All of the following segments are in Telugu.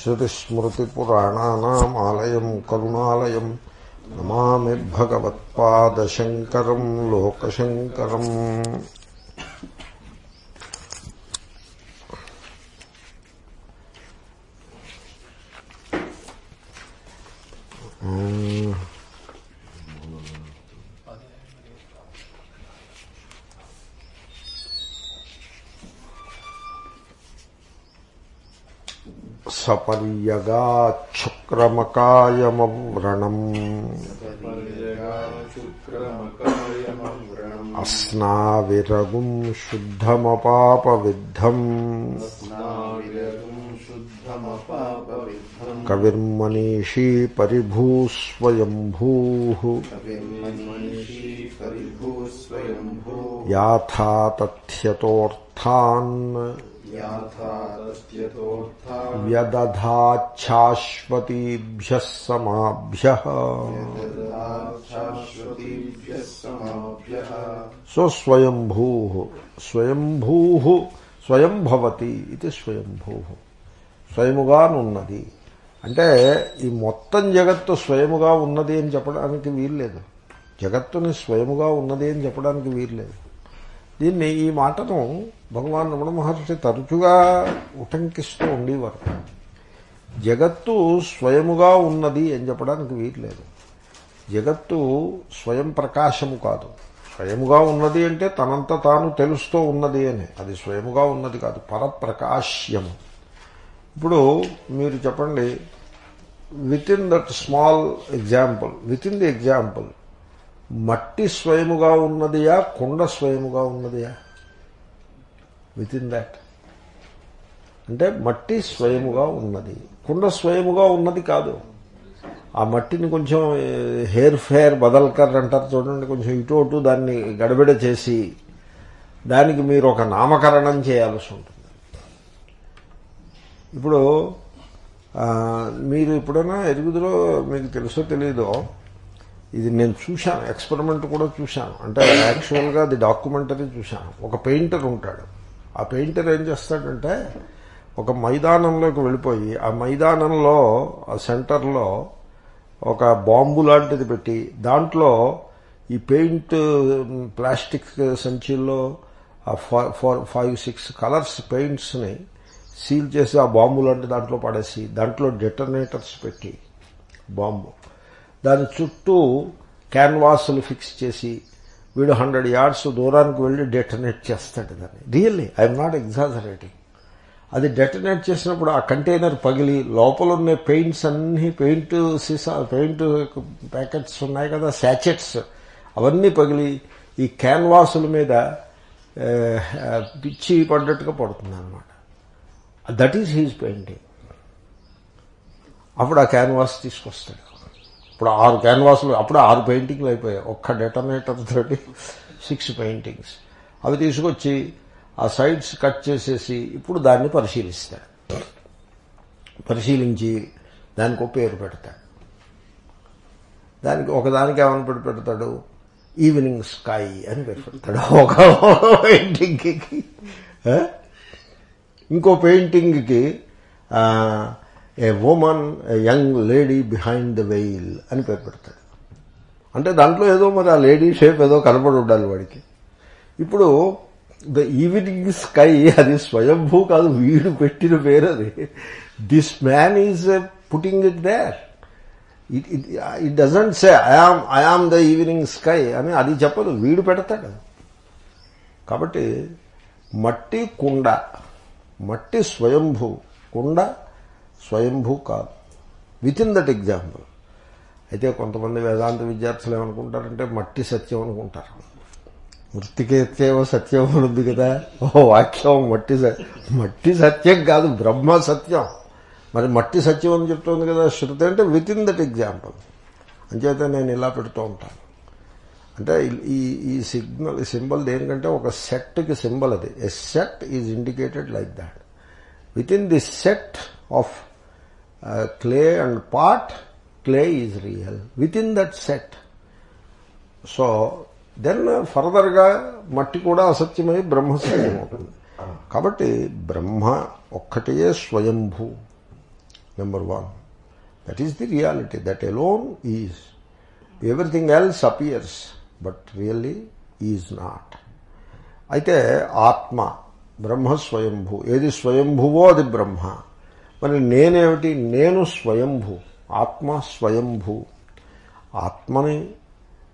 శృతిస్మృతిపురాణానామాలయం కరుణాలయం నమామి భగవత్పాదశంకరం లోకశంకరం. सपर्यगाच्छुक्रमकायमव्रणम् अस्नाविरगुम् शुद्धमपापविद्धम्। कविर्मनीषी परिभूस्वयम्भूः। याथा तथ्यतोऽर्थान् వ్యదధాచ్ఛాశ్వతీభ్య సమాభ్య సో స్వయంభూ స్వయంభూ స్వయం భవతి ఇది స్వయంభూ స్వయముగానున్నది అంటే ఈ మొత్తం జగత్తు స్వయముగా ఉన్నది అని చెప్పడానికి వీల్లేదు। జగత్తుని స్వయముగా ఉన్నది అని చెప్పడానికి వీల్లేదు। దీన్ని ఈ మాటను భగవాన్ రమణ మహర్షి తరచుగా ఉటంకిస్తూ ఉండేవారు. జగత్తు స్వయముగా ఉన్నది అని చెప్పడానికి వీల్లేదు. జగత్తు స్వయం ప్రకాశము కాదు. స్వయముగా ఉన్నది అంటే తనంత తాను తెలుస్తూ ఉన్నది అని. అది స్వయముగా ఉన్నది కాదు పరప్రకాశ్యము. ఇప్పుడు మీరు చెప్పండి within that small example within the example మట్టి స్వయముగా ఉన్నదియా కుండ స్వయముగా ఉన్నదియా? విత్ ఇన్ దాట్ అంటే మట్టి స్వయముగా ఉన్నది. కుండ స్వయముగా ఉన్నది కాదు. ఆ మట్టిని కొంచెం హెయిర్ ఫేర్ బదల్కర్ అంటారు చూడండి కొంచెం ఇటు అటు దాన్ని గడబిడ చేసి దానికి మీరు ఒక నామకరణం చేయాల్సి ఉంటుంది. ఇప్పుడు మీరు ఎప్పుడైనా ఎరుగుదలో మీకు తెలుసో తెలీదో ఇది నేను చూశాను ఎక్స్పెరిమెంట్ కూడా చూశాను. అంటే యాక్చువల్గా అది డాక్యుమెంటరీ చూశాను. ఒక పెయింటర్ ఉంటాడు. ఆ పెయింటర్ ఏం చేస్తాడంటే ఒక మైదానంలోకి వెళ్ళిపోయి ఆ మైదానంలో ఆ సెంటర్లో ఒక బాంబు లాంటిది పెట్టి దాంట్లో ఈ పెయింట్ ప్లాస్టిక్ సంచిల్లో ఆ ఫోర్ ఫైవ్ సిక్స్ కలర్స్ పెయింట్స్ని సీల్ చేసి ఆ బాంబు లాంటి దాంట్లో పడేసి దాంట్లో డెటర్నేటర్స్ పెట్టి బాంబు. దాని చుట్టూ క్యాన్వాసులు ఫిక్స్ చేసి వీడు హండ్రెడ్ యార్డ్స్ దూరానికి వెళ్ళి డెటనేట్ చేస్తాడు దాన్ని. రియల్లీ ఐఎమ్ నాట్ ఎగ్జాజరేటింగ్ అది డెటనేట్ చేసినప్పుడు ఆ కంటైనర్ పగిలి లోపల ఉన్న పెయింట్స్ అన్నీ పెయింట్ సీసా పెయింట్ ప్యాకెట్స్ ఉన్నాయి కదా శాచెట్స్ అవన్నీ పగిలి ఈ క్యాన్వాసుల మీద పిచ్చి పడ్డట్టుగా పడుతుంది అనమాట దట్ ఈజ్ హీజ్ పెయింటింగ్ అప్పుడు ఆ క్యాన్వాస్ తీసుకొస్తాడు. ఇప్పుడు ఆరు క్యాన్వాసులు అప్పుడు ఆరు పెయింటింగ్లు అయిపోయాయి. ఒక్క డెటనేటర్ తోటి సిక్స్ పెయింటింగ్స్ అవి తీసుకొచ్చి ఆ సైడ్స్ కట్ చేసేసి ఇప్పుడు దాన్ని పరిశీలిస్తాడు పరిశీలించి దానికి ఒక పేరు పెడతాడు. దానికి ఒకదానికి ఏమని పెట్టి పెడతాడు? ఈవినింగ్ స్కై అని పేరు పెడతాడు. ఒక పెయింటింగ్కి ఇంకో పెయింటింగ్కి a woman a young lady behind the veil అని పేరు పెడతాడు. అంటే దాంట్లో ఏదో మరి ఆ లేడీ షేప్ ఏదో కనపడి ఉండాలి వాడికి. ఇప్పుడు ద ఈవినింగ్ స్కై అది స్వయంభూ కాదు వీడు పెట్టిన పేరు అది. This man is putting it there it it doesn't say I am I am the evening sky అని అది చెప్పదు వీడు పెడతాడు. కాబట్టి మట్టి కుండ మట్టి స్వయంభూ కుండ స్వయంభూ కాదు. విత్ ఇన్ దట్ ఎగ్జాంపుల్ అయితే కొంతమంది వేదాంత విద్యార్థులు ఏమనుకుంటారంటే మట్టి సత్యం అనుకుంటారు. మృతికేత్యేవ సత్యం ఉంది కదా. ఓ వాక్యం మట్టి మట్టి సత్యం కాదు బ్రహ్మ సత్యం. మరి మట్టి సత్యం అని చెప్తుంది కదా శృతి. అంటే విత్ ఇన్ దట్ ఎగ్జాంపుల్ అంచేత నేను ఇలా పెడుతూ ఉంటాను. అంటే ఈ ఈ సిగ్నల్ సింబల్ దేనికంటే ఒక సెట్కి సింబల్ అది. A set is indicated like that within the set of clay and pot clay is real within that set so then ఫర్దర్గా మట్టి కూడా అసత్యమై బ్రహ్మసత్యం అవుతుంది కాబట్టి బ్రహ్మ ఒక్కటే స్వయంభూ number one that is the reality that alone is everything else appears but really is not అయితే ఆత్మ బ్రహ్మ స్వయంభూ ఏది స్వయంభువో అది బ్రహ్మ మరి నేనేమిటి? నేను స్వయంభూ ఆత్మ స్వయంభూ. ఆత్మని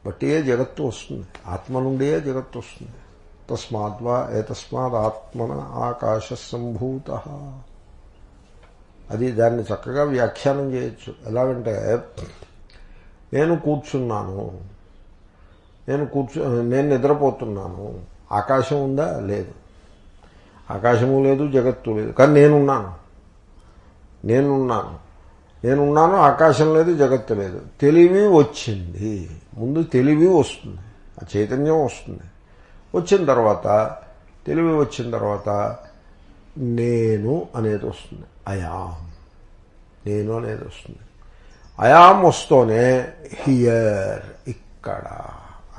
బట్టియే జగత్తు వస్తుంది. ఆత్మ నుండియే జగత్తు వస్తుంది. తస్మాద్వా ఏతస్మాత్ ఆత్మన ఆకాశ సంభూత అది దాన్ని చక్కగా వ్యాఖ్యానం చేయొచ్చు. ఎలాగంటే నేను కూర్చున్నాను. నేను కూర్చు నేను నిద్రపోతున్నాను. ఆకాశం ఉందా? లేదు. ఆకాశము లేదు జగత్తు లేదు. కానీ నేనున్నాను. నేనున్నాను. నేనున్నాను ఆకాశం లేదు జగత్తు లేదు. తెలివి వచ్చింది. ముందు తెలివి వస్తుంది. ఆ చైతన్యం వస్తుంది. వచ్చిన తర్వాత తెలివి వచ్చిన తర్వాత నేను అనేది వస్తుంది. అయాం నేను అనేది వస్తుంది. అయాం వస్తూనే హియర్ ఇక్కడ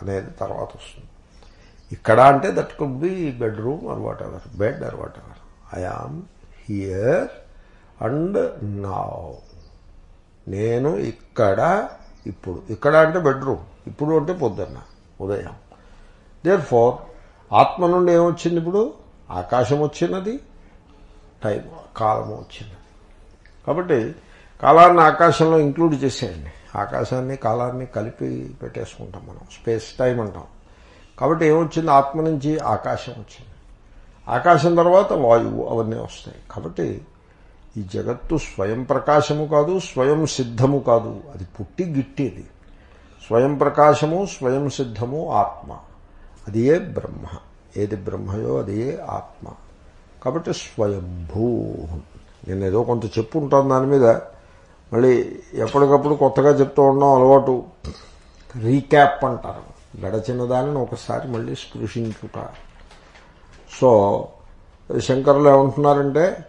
అనేది తర్వాత వస్తుంది. ఇక్కడ అంటే that could be bedroom or whatever bed or whatever am here and నా నేను ఇక్కడ ఇప్పుడు. ఇక్కడ అంటే బెడ్రూమ్. ఇప్పుడు అంటే పొద్దున్న ఉదయం. దేర్ ఫోర్ ఆత్మ నుండి ఏమొచ్చింది ఇప్పుడు? ఆకాశం వచ్చినది టైం కాలం వచ్చినది. కాబట్టి కాలాన్ని ఆకాశంలో ఇంక్లూడ్ చేసేయండి. ఆకాశాన్ని కాలాన్ని కలిపి పెట్టేసుకుంటాం మనం. స్పేస్ టైం అంటాం. కాబట్టి ఏమొచ్చింది ఆత్మ నుంచి ఆకాశం వచ్చింది. ఆకాశం తర్వాత వాయువు అవన్నీ వస్తాయి. కాబట్టి ఈ జగత్తు స్వయం ప్రకాశము కాదు స్వయం సిద్ధము కాదు. అది పుట్టి గిట్టేది స్వయం ప్రకాశము స్వయం సిద్ధము ఆత్మ. అది ఏ బ్రహ్మ. ఏది బ్రహ్మయో అది ఏ ఆత్మ. కాబట్టి స్వయంభూ నేను ఏదో కొంత చెప్పు ఉంటాను దాని మీద. మళ్ళీ ఎప్పటికప్పుడు కొత్తగా చెప్తూ ఉండడం అలవాటు. రీక్యాప్ అంటారు. గడచిన దానిని ఒకసారి మళ్ళీ స్పృశించుట. సో శంకరులు ఏమంటున్నారంటే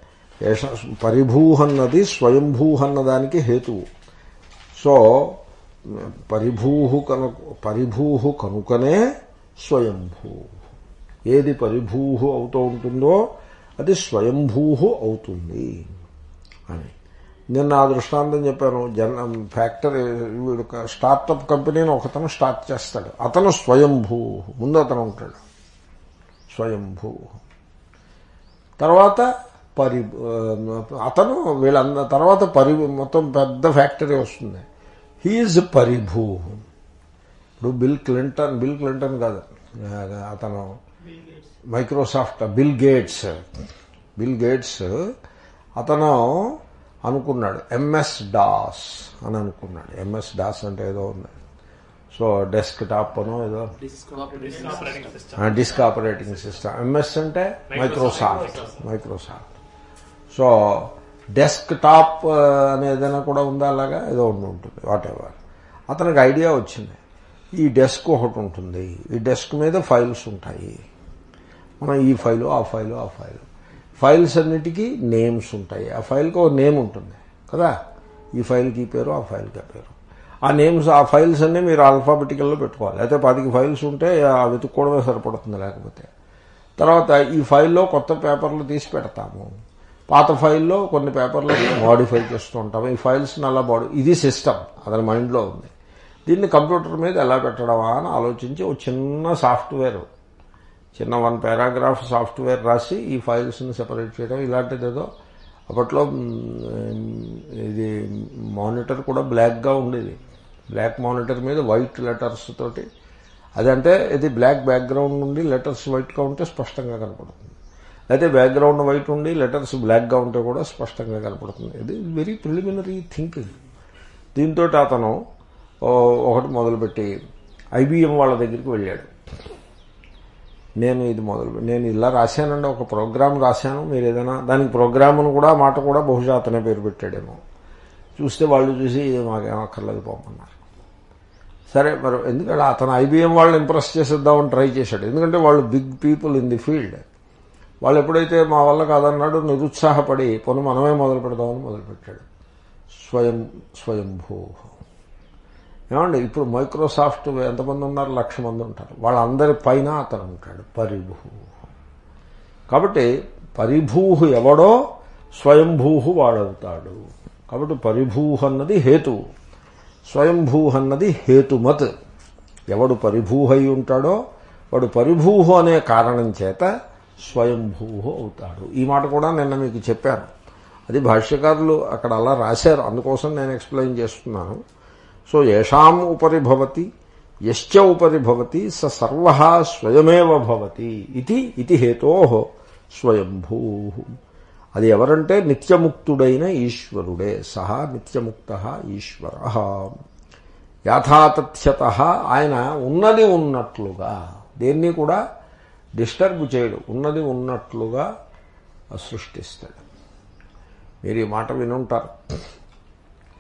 పరిభూహన్నది స్వయంభూహన్నదానికి హేతువు. సో పరిభూహు కను పరిభూహు కనుకనే స్వయంభూ. ఏది పరిభూహు అవుతూ ఉంటుందో అది స్వయంభూహు అవుతుంది అని. నేను నా దృష్టాంతం చెప్పాను జన ఫ్యాక్టరీ వీడు స్టార్టప్ కంపెనీని ఒకతను స్టార్ట్ చేస్తాడు. అతను స్వయంభూ. ముందు అతను ఉంటాడు. స్వయంభూ. తర్వాత పరి అతను వీళ్ళంద తర్వాత పరి మొత్తం పెద్ద ఫ్యాక్టరీ వస్తుంది. హీఈజ్ పరిభూ. ఇప్పుడు బిల్ క్లింటన్ బిల్ క్లింటన్ కాదు. అతను Microsoft Bill Gates. Bill Gates అతను అనుకున్నాడు. ఎంఎస్ డాస్ అని అనుకున్నాడు. ఎంఎస్ డాస్ అంటే ఏదో ఉంది. సో డెస్క్ టాప్ అనో ఏదో. Disk operating system. ఎంఎస్ అంటే Microsoft. Microsoft. So desktop uh, అనేదైనా కూడా ఉందా అలాగా? ఏదో ఉండి ఉంటుంది వాట్ ఎవర్ అతనికి ఐడియా వచ్చింది. ఈ డెస్క్ ఒకటి ఉంటుంది. ఈ డెస్క్ మీద ఫైల్స్ ఉంటాయి. మనం ఈ ఫైలు ఆ ఫైలు ఆ ఫైలు ఫైల్స్ అన్నిటికీ నేమ్స్ ఉంటాయి. ఆ ఫైల్కి ఒక నేమ్ ఉంటుంది కదా? ఈ ఫైల్కి ఈ పేరు ఆ ఫైల్కి ఆ పేరు. ఆ నేమ్స్ ఆ ఫైల్స్ అన్నీ మీరు ఆల్ఫాబెటికల్లో పెట్టుకోవాలి. అయితే పదికి ఫైల్స్ ఉంటే వెతుక్కోవడమే సరిపడుతుంది లేకపోతే. తర్వాత ఈ ఫైల్లో కొత్త పేపర్లు తీసి పెడతాము. పాత ఫైల్లో కొన్ని పేపర్లు మాడిఫై చేస్తూ ఉంటాము ఈ ఫైల్స్ అలా బాడీ ఇది సిస్టమ్ అతని మైండ్లో ఉంది. దీన్ని కంప్యూటర్ మీద ఎలా పెట్టడమా అని ఆలోచించి ఒక చిన్న సాఫ్ట్వేర్ చిన్న వన్ పారాగ్రాఫ్ సాఫ్ట్వేర్ రాసి ఈ ఫైల్స్ని సెపరేట్ చేయడం. ఇలాంటిది ఏదో అప్పట్లో ఇది మానిటర్ కూడా బ్లాక్గా ఉండేది. బ్లాక్ మానిటర్ మీద వైట్ లెటర్స్ తోటి. అదంటే ఇది బ్లాక్ బ్యాక్గ్రౌండ్ నుండి లెటర్స్ వైట్గా ఉంటే స్పష్టంగా కనపడుతుంది. అయితే బ్యాక్గ్రౌండ్ వైట్ ఉండి లెటర్స్ బ్లాక్గా ఉంటే కూడా స్పష్టంగా కనపడుతుంది. ఇది వెరీ ప్రిలిమినరీ థింకింగ్ దీంతో అతను ఒకటి మొదలుపెట్టి ఐబీఎం వాళ్ళ దగ్గరికి వెళ్ళాడు. నేను ఇది మొదలు నేను ఇలా రాశానండి ఒక ప్రోగ్రామ్ రాశాను మీరు ఏదైనా దానికి ప్రోగ్రామ్ను కూడా మాట కూడా బహుశా అతనే పేరు పెట్టాడేమో. చూస్తే వాళ్ళు చూసి మాకేం అక్కర్లేదు పోమన్నారు. సరే మరి ఎందుకంటే అతను ఐబీఎం వాళ్ళని ఇంప్రెస్ చేసేద్దామని ట్రై చేశాడు. ఎందుకంటే వాళ్ళు big people in the field. వాళ్ళు ఎప్పుడైతే మా వల్ల కాదన్నాడు నిరుత్సాహపడి పను మనమే మొదలు పెడదామని మొదలుపెట్టాడు. స్వయం స్వయంభూ. ఏమండి ఇప్పుడు మైక్రోసాఫ్ట్ ఎంతమంది ఉన్నారు? లక్ష మంది ఉంటారు. వాళ్ళందరి పైన అతను ఉంటాడు పరిభూ. కాబట్టి పరిభూహు ఎవడో స్వయంభూహు వాడవుతాడు. కాబట్టి పరిభూ అన్నది హేతు. స్వయంభూ అన్నది హేతుమత్. ఎవడు పరిభూహై ఉంటాడో వాడు పరిభూహు అనే కారణం చేత స్వయంభూహు అవుతాడు. ఈ మాట కూడా నిన్న మీకు చెప్పాను. అది భాష్యకారులు అక్కడ అలా రాశారు. అందుకోసం నేను ఎక్స్ప్లెయిన్ చేస్తున్నాను. సో ఏషాం ఉపరి భవతి యశ్చ ఉపరి భవతి స సర్వ స్వయమేవ భవతి ఇది ఇది హేతో స్వయంభూ. అది ఎవరంటే నిత్యముక్తుడైన ఈశ్వరుడే. సహా నిత్యముక్త ఈశ్వర. యాథాతథ్యత ఆయన ఉన్నది ఉన్నట్లుగా. దేన్ని కూడా డిస్టర్బ్ చేయడు. ఉన్నది ఉన్నట్లుగా సృష్టిస్తాడు. మీరు ఈ మాట వినుంటారు.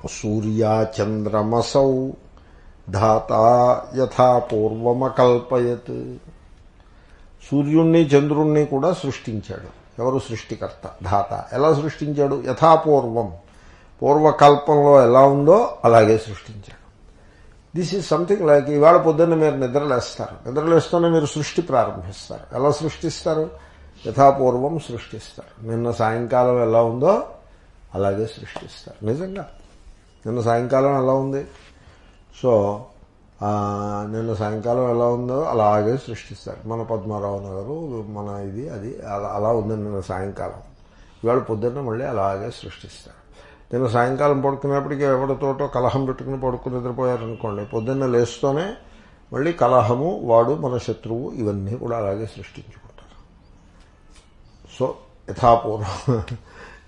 సూర్యాచంద్రమసౌ ధాత యథా పూర్వమకల్పయత్. సూర్యుణ్ణి చంద్రుణ్ణి కూడా సృష్టించాడు. ఎవరు సృష్టికర్త? ధాత. ఎలా సృష్టించాడు? యథాపూర్వం పూర్వకల్పంలో ఎలా ఉందో అలాగే సృష్టించాడు. దిస్ ఈజ్ సంథింగ్ లైక్ ఇవాళ పొద్దున్న మీరు నిద్రలేస్తారు. నిద్రలేస్తూనే మీరు సృష్టి ప్రారంభిస్తారు. ఎలా సృష్టిస్తారు? యథాపూర్వం సృష్టిస్తారు. నిన్న సాయంకాలం ఎలా ఉందో అలాగే సృష్టిస్తారు. నిజంగా. నిన్న సాయంకాలం ఎలా ఉంది? సో నిన్న సాయంకాలం ఎలా ఉందో అలాగే సృష్టిస్తారు. మన పద్మారావు నగరు మన ఇది అది అలా అలా ఉంది నిన్న సాయంకాలం. ఇవాళ పొద్దున్న మళ్ళీ అలాగే సృష్టిస్తారు. నిన్న సాయంకాలం పడుకునేప్పటికీ ఎవరితోటో కలహం పెట్టుకుని పడుకుని నిద్రపోయారనుకోండి పొద్దున్న లేస్తూనే మళ్ళీ కలహము వాడు మన శత్రువు ఇవన్నీ కూడా అలాగే సృష్టించుకుంటారు. సో యథాపూర్వం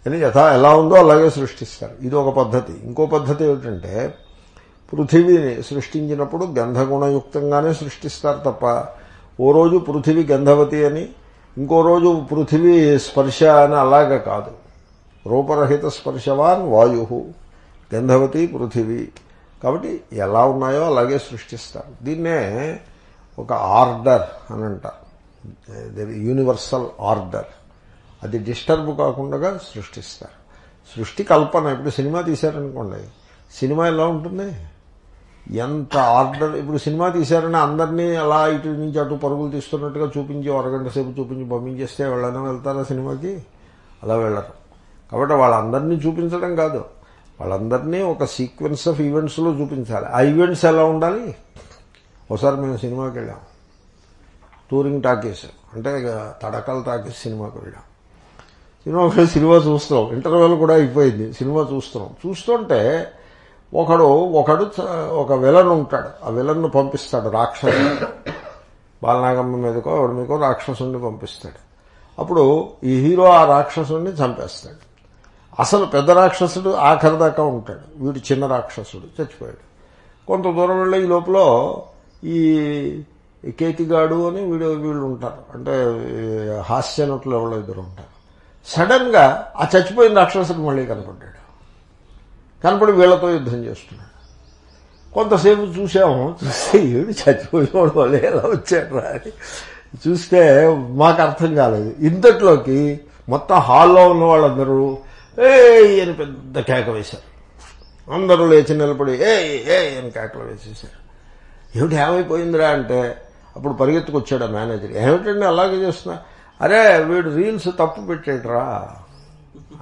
అని యథా ఎలా ఉందో అలాగే సృష్టిస్తారు. ఇది ఒక పద్ధతి. ఇంకో పద్ధతి ఏమిటంటే పృథివీని సృష్టించినప్పుడు గంధగుణయుక్తంగానే సృష్టిస్తారు తప్ప ఓ రోజు పృథివీ గంధవతి అని ఇంకో రోజు పృథివీ స్పర్శ అని అలాగే కాదు. రూపరహిత స్పర్శవాన్ వాయు గంధవతి పృథివీ. కాబట్టి ఎలా ఉన్నాయో అలాగే సృష్టిస్తారు. దీన్నే ఒక ఆర్డర్ అని అంటారు యూనివర్సల్ ఆర్డర్. అది డిస్టర్బ్ కాకుండా సృష్టిస్తారు. సృష్టి కల్పన. ఇప్పుడు సినిమా తీశారనుకోండి. సినిమా ఎలా ఉంటుంది? ఎంత ఆర్డర్. ఇప్పుడు సినిమా తీశారని అందరినీ అలా ఇటు నుంచి అటు పరుగులు తీస్తున్నట్టుగా చూపించి అరగంట సేపు చూపించి పంపించేస్తే వెళ్ళడం వెళ్తారా సినిమాకి? అలా వెళ్ళరు. కాబట్టి వాళ్ళందరినీ చూపించడం కాదు. వాళ్ళందరినీ ఒక సీక్వెన్స్ ఆఫ్ ఈవెంట్స్లో చూపించాలి. ఆ ఈవెంట్స్ ఎలా ఉండాలి? ఒకసారి మేము సినిమాకి వెళ్ళాం. టూరింగ్ టాకీస్ అంటే తడకల టాకీస్ సినిమాకి వెళ్ళాం. సినిమా సినిమా చూస్తున్నాం. ఇంటర్వెల్ కూడా అయిపోయింది. సినిమా చూస్తున్నాం. చూస్తుంటే ఒకడు ఒకడు ఒక విలన్ ఉంటాడు. ఆ విలన్ను పంపిస్తాడు రాక్షసు బాలనాగమ్మ మీదకో ఎవరి మీదకో రాక్షసుని పంపిస్తాడు. అప్పుడు ఈ హీరో ఆ రాక్షసుడిని చంపేస్తాడు. అసలు పెద్ద రాక్షసుడు ఆఖరి దాకా ఉంటాడు. వీడు చిన్న రాక్షసుడు చచ్చిపోయాడు. కొంత దూరం వెళ్ళే ఈ లోపల ఈ కేతిగాడు అని వీడు వీళ్ళు ఉంటారు. అంటే హాస్యనట్లు ఎవరో ఇద్దరు ఉంటారు. సడన్గా ఆ చచ్చిపోయిన రాక్షసుడు మళ్ళీ కనపడ్డాడు. కనపడి వీళ్ళతో యుద్ధం చేస్తున్నాడు. కొంతసేపు చూసాము చూస్తే ఏడు చచ్చిపోయేవాడు వాళ్ళు ఎలా వచ్చాడు అని. చూస్తే మాకు అర్థం కాలేదు. ఇంతట్లోకి మొత్తం హాల్లో ఉన్న వాళ్ళందరూ ఏ అని పెద్ద కేక వేశారు. అందరూ లేచి నిలబడి ఏ ఏ అని కేకలు వేసేసారు ఏమిటి ఏమైపోయిందిరా అంటే అప్పుడు పరిగెత్తుకొచ్చాడు ఆ మేనేజర్. ఏమిటండి అలాగే చేస్తున్నా? అరే వీడు రీల్స్ తప్పు పెట్టాడురా.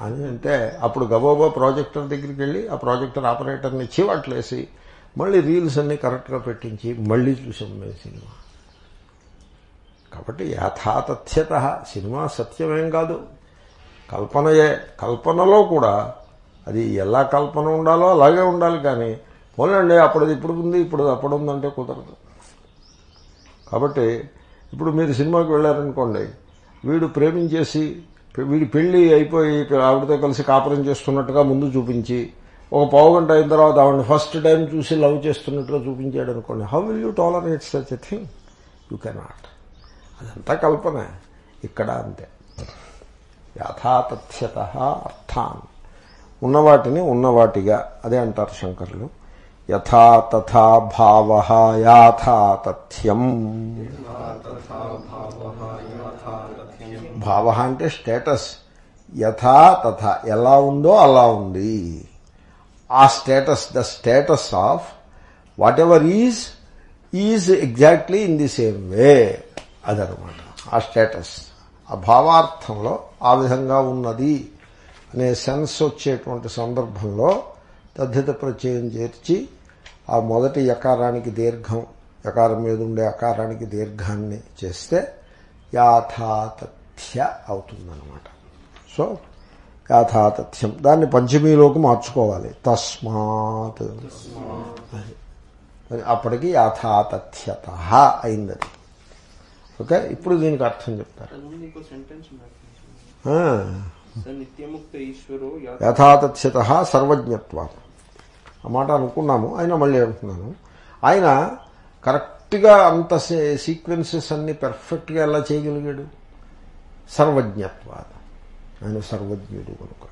అని అంటే అప్పుడు గబోబా ప్రాజెక్టర్ దగ్గరికి వెళ్ళి ఆ ప్రాజెక్టర్ ఆపరేటర్ని చీవాట్లేసి మళ్ళీ రీల్స్ అన్ని కరెక్ట్గా పెట్టించి మళ్ళీ చూసాం మేము సినిమా. కాబట్టి యథాతథ్యత సినిమా సత్యమేం కాదు. కల్పనయే కల్పనలో కూడా అది ఎలా కల్పన ఉండాలో అలాగే ఉండాలి కానీ పోలండి అప్పుడు ఇప్పుడు ఉంది ఇప్పుడు అప్పుడు ఉందంటే కుదరదు. కాబట్టి ఇప్పుడు మీరు సినిమాకి వెళ్ళారనుకోండి వీడు ప్రేమించేసి వీడి పెళ్ళి అయిపోయి ఆవిడతో కలిసి కాపురం చేస్తున్నట్టుగా ముందు చూపించి ఒక పావు గంట అయిన తర్వాత ఆవిడని ఫస్ట్ టైం చూసి లవ్ చేస్తున్నట్టుగా చూపించాడు అనుకోండి how will you tolerate such a thing you cannot అదంతా కల్పన. ఇక్కడ అంతే. యథాతథ్యత అర్థాన్. ఉన్నవాటిని ఉన్నవాటిగా అదే అంటారు శంకరులు. యథా తథా భావ యాథాతథ్యం. భావ అంటే స్టేటస్. యథా తథా ఎలా ఉందో అలా ఉంది. ఆ status the status of whatever is is exactly in the same way. అదనమాట. ఆ స్టేటస్. ఆ భావార్థంలో ఆ విధంగా ఉన్నది అనే సెన్స్ వచ్చేటువంటి సందర్భంలో తద్ధిత ప్రత్యయం చేర్చి ఆ మొదటి యకారానికి దీర్ఘం యకారం మీద ఉండే అకారానికి దీర్ఘాన్ని చేస్తే యాథాతథ్య అవుతుందన్నమాట. సో యాథాతథ్యం. దాన్ని పంచమీలోకి మార్చుకోవాలి. తస్మాత్. అప్పటికి యాథాతథ్యత అయింది అది ఓకే? ఇప్పుడు దీనికి అర్థం చెప్తారు. యథాతథ్యత సర్వజ్ఞత్వం ఆ మాట అనుకున్నాము ఆయన మళ్ళీ అంటున్నాను. ఆయన కరెక్ట్గా అంత సీక్వెన్సెస్ అన్ని పెర్ఫెక్ట్గా ఎలా చేయగలిగాడు? సర్వజ్ఞత్వాలు ఆయన సర్వజ్ఞుడు కనుక.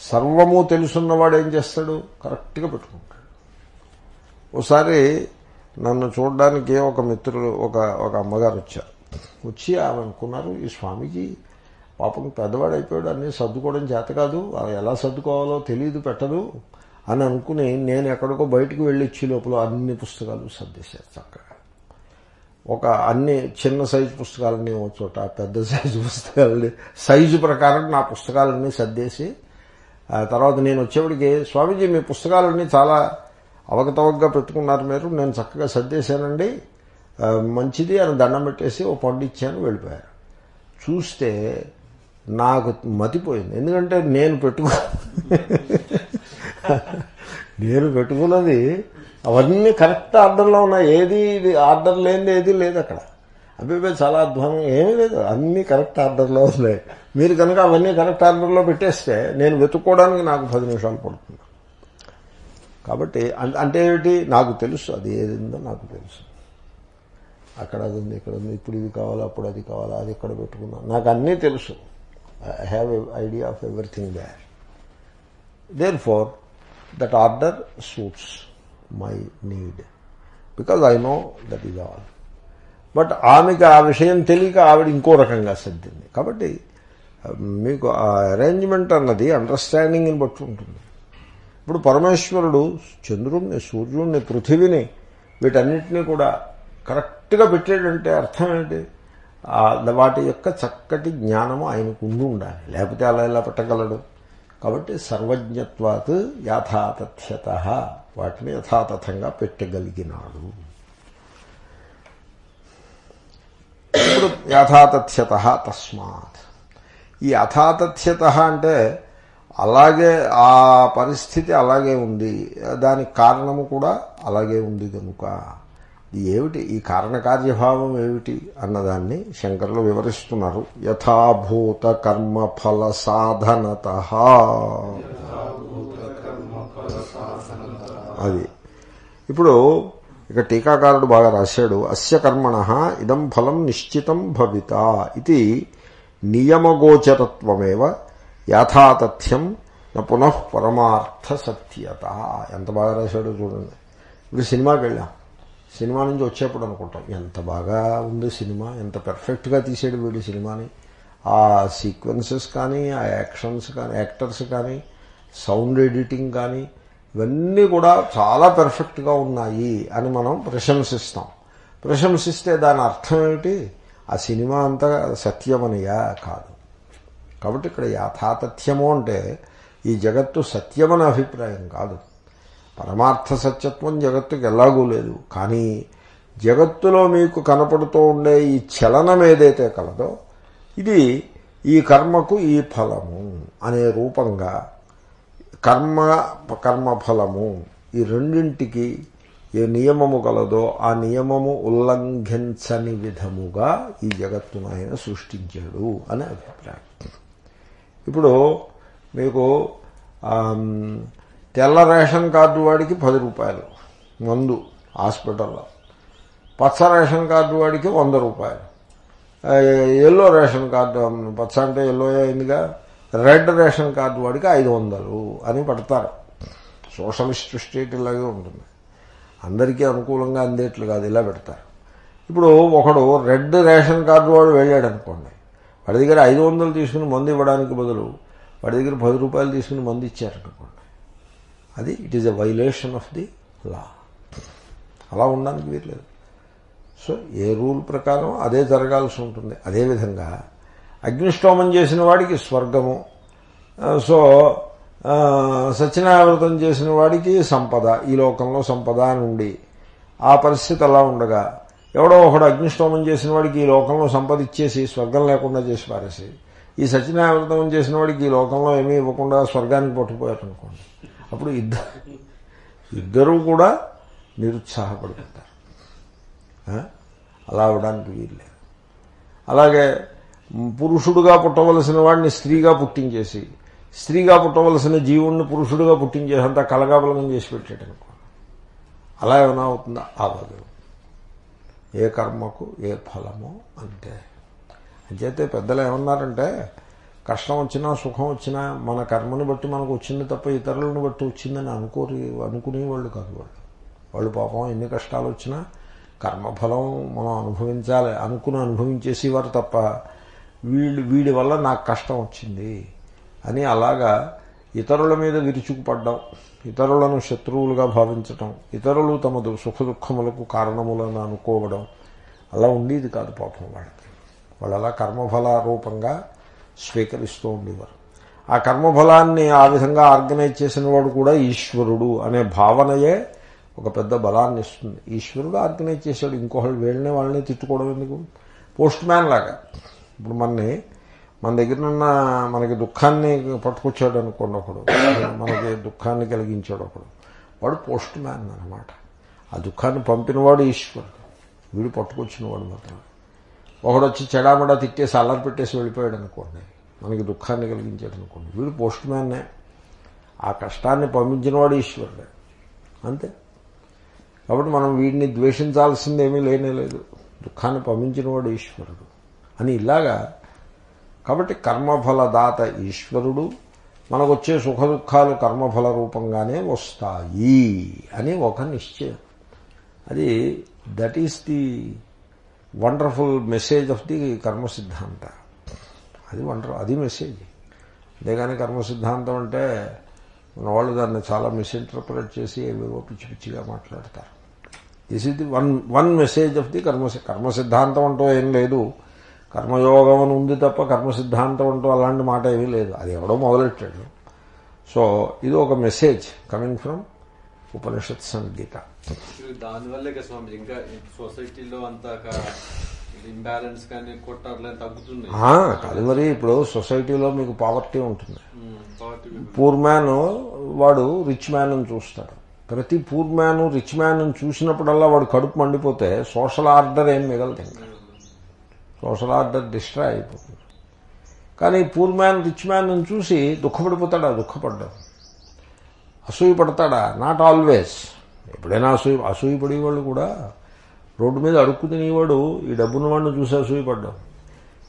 సర్వము తెలుసున్నవాడు ఏం చేస్తాడు? కరెక్ట్గా పెట్టుకుంటాడు. ఒకసారి నన్ను చూడడానికి ఒక మిత్రులు ఒక ఒక అమ్మగారు వచ్చారు. వచ్చి ఆమె అనుకున్నారు ఈ స్వామీజీ పాపం పెద్దవాడు అయిపోయాడు అన్నీ సర్దుకోవడం చేత కాదు అలా ఎలా సర్దుకోవాలో తెలియదు పెట్టదు అని అనుకుని నేను ఎక్కడికో బయటకు వెళ్ళి ఇచ్చి లోపల అన్ని పుస్తకాలు సర్దేశారు చక్కగా. ఒక అన్ని చిన్న సైజు పుస్తకాలన్నీ ఒక చోట పెద్ద సైజు పుస్తకాలని సైజు ప్రకారం నా పుస్తకాలన్నీ సర్దేసి ఆ తర్వాత నేను వచ్చేప్పటికి స్వామీజీ మీ పుస్తకాలన్నీ చాలా అవకతవకగా పెట్టుకున్నారు మీరు నేను చక్కగా సర్దేశానండి మంచిది అని దండం పెట్టేసి ఓ పండు ఇచ్చాను వెళ్ళిపోయారు. చూస్తే నాకు మతిపోయింది. ఎందుకంటే నేను పెట్టుకో నేను పెట్టుకున్నది అవన్నీ కరెక్ట్ ఆర్డర్లో ఉన్నాయి. ఏది ఇది ఆర్డర్ లేనిది ఏది లేదు అక్కడ. అభిప్రాయం చాలా అధ్వానం ఏమీ లేదు. అన్నీ కరెక్ట్ ఆర్డర్లో ఉన్నాయి. మీరు కనుక అవన్నీ కరెక్ట్ ఆర్డర్లో పెట్టేస్తే నేను వెతుక్కోవడానికి నాకు పది నిమిషాలు పడుతుంది. కాబట్టి అంటే ఏమిటి నాకు తెలుసు. అది ఏది ఉందో నాకు తెలుసు. అక్కడ అది ఉంది ఇక్కడ ఉంది. ఇప్పుడు ఇది కావాలా అప్పుడు అది కావాలా అది ఇక్కడ పెట్టుకున్నా? నాకు అన్నీ తెలుసు. I have idea of everything there there for that order suits my need because I know that is all but ఆమెకి ఆ విషయం తెలియక ఆవిడ ఇంకో రకంగా సర్దింది కాబట్టి మీకు ఆ అరేంజ్మెంట్ అన్నది అండర్స్టాండింగ్ని బట్టి ఉంటుంది. ఇప్పుడు పరమేశ్వరుడు చంద్రుణ్ణి సూర్యుణ్ణి పృథివిని వీటన్నిటినీ కూడా కరెక్ట్గా పెట్టాడంటే అర్థం ఏంటి? వాటి యొక్క చక్కటి జ్ఞానము ఆయనకు ఉండి ఉండాలి. లేకపోతే అలా ఎలా పెట్టగలడు? కాబట్టి సర్వజ్ఞత్వాత్ యథాతథ్యత. వాటిని యథాతథంగా పెట్టగలిగినాడు. ఇప్పుడు యథాతథ్యత తస్మాత్. ఈ యథాతథ్యత అంటే అలాగే ఆ పరిస్థితి అలాగే ఉంది. దానికి కారణము కూడా అలాగే ఉంది కనుక. ఇది ఏమిటి? ఈ కారణకార్యభావం ఏమిటి? అన్నదాన్ని శంకరులు వివరిస్తున్నారు. యథాభూత కర్మ ఫల సాధనత. అది. ఇప్పుడు ఇక టీకాకారుడు బాగా రాశాడు. అస్య కర్మణ ఇదం ఫలం నిశ్చితం భవిత. ఇది నియమగోచరత్వమేవ యథాతథ్యం నా పునః పరమార్థ సత్యత. ఎంత బాగా రాశాడో చూడండి. ఇప్పుడు సినిమాకి వెళ్ళాం. సినిమా నుంచి వచ్చేప్పుడు అనుకుంటాం ఎంత బాగా ఉంది సినిమా ఎంత పెర్ఫెక్ట్గా తీసాడు వీడు సినిమాని. ఆ సీక్వెన్సెస్ కానీ ఆ యాక్షన్స్ కానీ యాక్టర్స్ కానీ సౌండ్ ఎడిటింగ్ కానీ ఇవన్నీ కూడా చాలా పెర్ఫెక్ట్గా ఉన్నాయి అని మనం ప్రశంసిస్తాం. ప్రశంసిస్తే దాని అర్థం ఏమిటి? ఆ సినిమా అంతా సత్యమనియా కాదు. కాబట్టి ఇక్కడ యాథాతథ్యము అంటే ఈ జగత్తు సత్యమని అభిప్రాయం కాదు. పరమార్థ సత్యత్వం జగత్తుకి ఎలాగూ లేదు. కానీ జగత్తులో మీకు కనపడుతూ ఉండే ఈ చలనం ఏదైతే కలదో ఇది ఈ కర్మకు ఈ ఫలము అనే రూపంగా కర్మ కర్మఫలము ఈ రెండింటికి ఏ నియమము కలదో ఆ నియమము ఉల్లంఘించని విధముగా ఈ జగత్తును ఆయన సృష్టించాడు అనే అభిప్రాయం. ఇప్పుడు మీకు తెల్ల రేషన్ కార్డు వాడికి పది రూపాయలు మందు హాస్పిటల్లో. పచ్చ రేషన్ కార్డు వాడికి వంద రూపాయలు. ఎల్లో రేషన్ కార్డు పచ్చ అంటే ఎల్లో అయిందిగా రెడ్ రేషన్ కార్డు వాడికి ఐదు వందలు అని పడతారు. సోషలిస్ట్ స్టేట్ ఇలాగే ఉంటుంది. అందరికీ అనుకూలంగా అందేట్లు కాదు ఇలా పెడతారు. ఇప్పుడు ఒకడు రెడ్ రేషన్ కార్డు వాడు వెళ్ళాడు అనుకోండి వాడి దగ్గర ఐదు వందలు తీసుకుని మందు ఇవ్వడానికి బదులు వాడి దగ్గర పది రూపాయలు తీసుకుని మందు ఇచ్చారనుకోండి అది it is a violation of the law అలా ఉండడానికి వీర్లేదు సో ఏ రూల్ ప్రకారం అదే జరగాల్సి ఉంటుంది. అదేవిధంగా అగ్నిష్టోమం చేసిన వాడికి స్వర్గము. సో ఆ, సత్యనారాయణవ్రతం చేసిన వాడికి సంపద. ఈ లోకంలో సంపద అని ఉండి ఆ పరిస్థితి అలా ఉండగా ఎవడో ఒకడు అగ్నిష్టోమం చేసిన వాడికి ఈ లోకంలో సంపద ఇచ్చేసి స్వర్గం లేకుండా చేసి పారేసి ఈ సత్యనారాయణవ్రతం చేసిన వాడికి ఈ లోకంలో ఏమీ ఇవ్వకుండా స్వర్గానికి పట్టుకుపోయారు అనుకోండి అప్పుడు ఇద్దరు ఇద్దరూ కూడా నిరుత్సాహపడిపోతారు. అలా అవడానికి వీల్లేదు. అలాగే పురుషుడుగా పుట్టవలసిన వాడిని స్త్రీగా పుట్టించేసి స్త్రీగా పుట్టవలసిన జీవుణ్ణి పురుషుడుగా పుట్టించేసి అంతా కలగాబలగం చేసి పెట్టాడు అనుకో అలా ఏమైనా అవుతుందా? అవ్వదు ఏ కర్మకు ఏ ఫలమో అంతే అంచేతే పెద్దలు ఏమన్నారంటే కష్టం వచ్చినా సుఖం వచ్చినా మన కర్మని బట్టి మనకు వచ్చింది తప్ప ఇతరులను బట్టి వచ్చిందని అనుకోరు అనుకునే వాళ్ళు కాదు వాళ్ళు. వాళ్ళు పాపం ఎన్ని కష్టాలు వచ్చినా కర్మఫలం మనం అనుభవించాలి అనుకుని అనుభవించేసేవారు తప్ప వీళ్ళు వీడి వల్ల నాకు కష్టం వచ్చింది అని అలాగా ఇతరుల మీద విరుచుకుపడ్డం ఇతరులను శత్రువులుగా భావించటం ఇతరులు తమ దు- సుఖ దుఃఖములకు కారణములను అనుకోవడం అలా ఉండేది కాదు పాపం వాళ్ళకి. వాళ్ళు అలా కర్మఫల రూపంగా స్వీకరిస్తూ ఉండేవారు. ఆ కర్మఫలాన్ని ఆ విధంగా ఆర్గనైజ్ చేసిన వాడు కూడా ఈశ్వరుడు అనే భావనయే ఒక పెద్ద బలాన్ని ఇస్తుంది. ఈశ్వరుడు ఆర్గనైజ్ చేశాడు. ఇంకొకళ్ళు వీళ్ళని వాళ్ళని తిట్టుకోవడం ఎందుకు? పోస్ట్ మ్యాన్ లాగా. ఇప్పుడు మనని మన దగ్గరనున్న మనకి దుఃఖాన్ని పట్టుకొచ్చాడు అనుకోండి ఒకడు. మనకి దుఃఖాన్ని కలిగించాడు ఒకడు. వాడు పోస్ట్ మ్యాన్ అనమాట ఆ దుఃఖాన్ని పంపినవాడు ఈశ్వరుడు. వీడు పట్టుకొచ్చినవాడు మాత్రం. ఒకడు వచ్చి చెడామడా తిట్టేసి అల్లరి పెట్టేసి వెళ్ళిపోయాడు అనుకోండి. మనకి దుఃఖాన్ని కలిగించాడు అనుకోండి. వీడు పోస్ట్ మ్యాన్నే ఆ కష్టాన్ని పంపించినవాడు ఈశ్వరుడే. అంతే. కాబట్టి మనం వీడిని ద్వేషించాల్సింది ఏమీ లేనే లేదు. దుఃఖాన్ని పంపించినవాడు ఈశ్వరుడు. అని ఇలాగా కాబట్టి కర్మఫలదాత ఈశ్వరుడు మనకు వచ్చే సుఖ దుఃఖాలు కర్మఫల రూపంగానే వస్తాయి అని ఒక నిశ్చయం. అది that is the wonderful message of the karma సిద్ధాంత అది వండర్ అది మెసేజ్ అంతేగాని కర్మ సిద్ధాంతం అంటే మన వాళ్ళు దాన్ని చాలా మిస్ఇంటర్ప్రిట్ చేసి ఏవేవో పిచ్చి పిచ్చిగా మాట్లాడతారు. This is the one one message of the karma karma సిద్ధాంతం అంటూ ఏం లేదు. కర్మయోగం అని ఉంది తప్ప కర్మ సిద్ధాంతం అంటూ అలాంటి మాట ఏమీ లేదు. అది ఎవడో మొదలెట్టాడు. సో ఇది ఒక message coming from Upanishads and Gita దానివల్లే స్వామి ఇంకా సొసైటీలో అంతా ఇంబ్యాలెన్స్ కానీ కొట్టారులే తగ్గుతున్నాయి. ఆ, కాదు మరి ఇప్పుడు సొసైటీలో మీకు పావర్టీ ఉంటుంది. పూర్ మ్యాన్ వాడు రిచ్ మ్యాన్ అని చూస్తాడు. ప్రతి పూర్ మ్యాన్ రిచ్ మ్యాన్ చూసినప్పుడల్లా వాడు కడుపు మండిపోతే సోషల్ ఆర్డర్ ఏం మిగలదు ఇంకా. సోషల్ ఆర్డర్ డిస్ట్రాయ్ అయిపోతుంది. కానీ పూర్ మ్యాన్ రిచ్ మ్యాన్ చూసి దుఃఖపడిపోతాడా? దుఃఖపడ్డాడు. అసూయ పడతాడా? నాట్ ఆల్వేస్ ఎప్పుడైనా అసూయ అసూయ పడేవాళ్ళు కూడా రోడ్డు మీద అడుక్కు తినేవాడు ఈ డబ్బున్నవాడిని చూసి అసూయపడ్డాం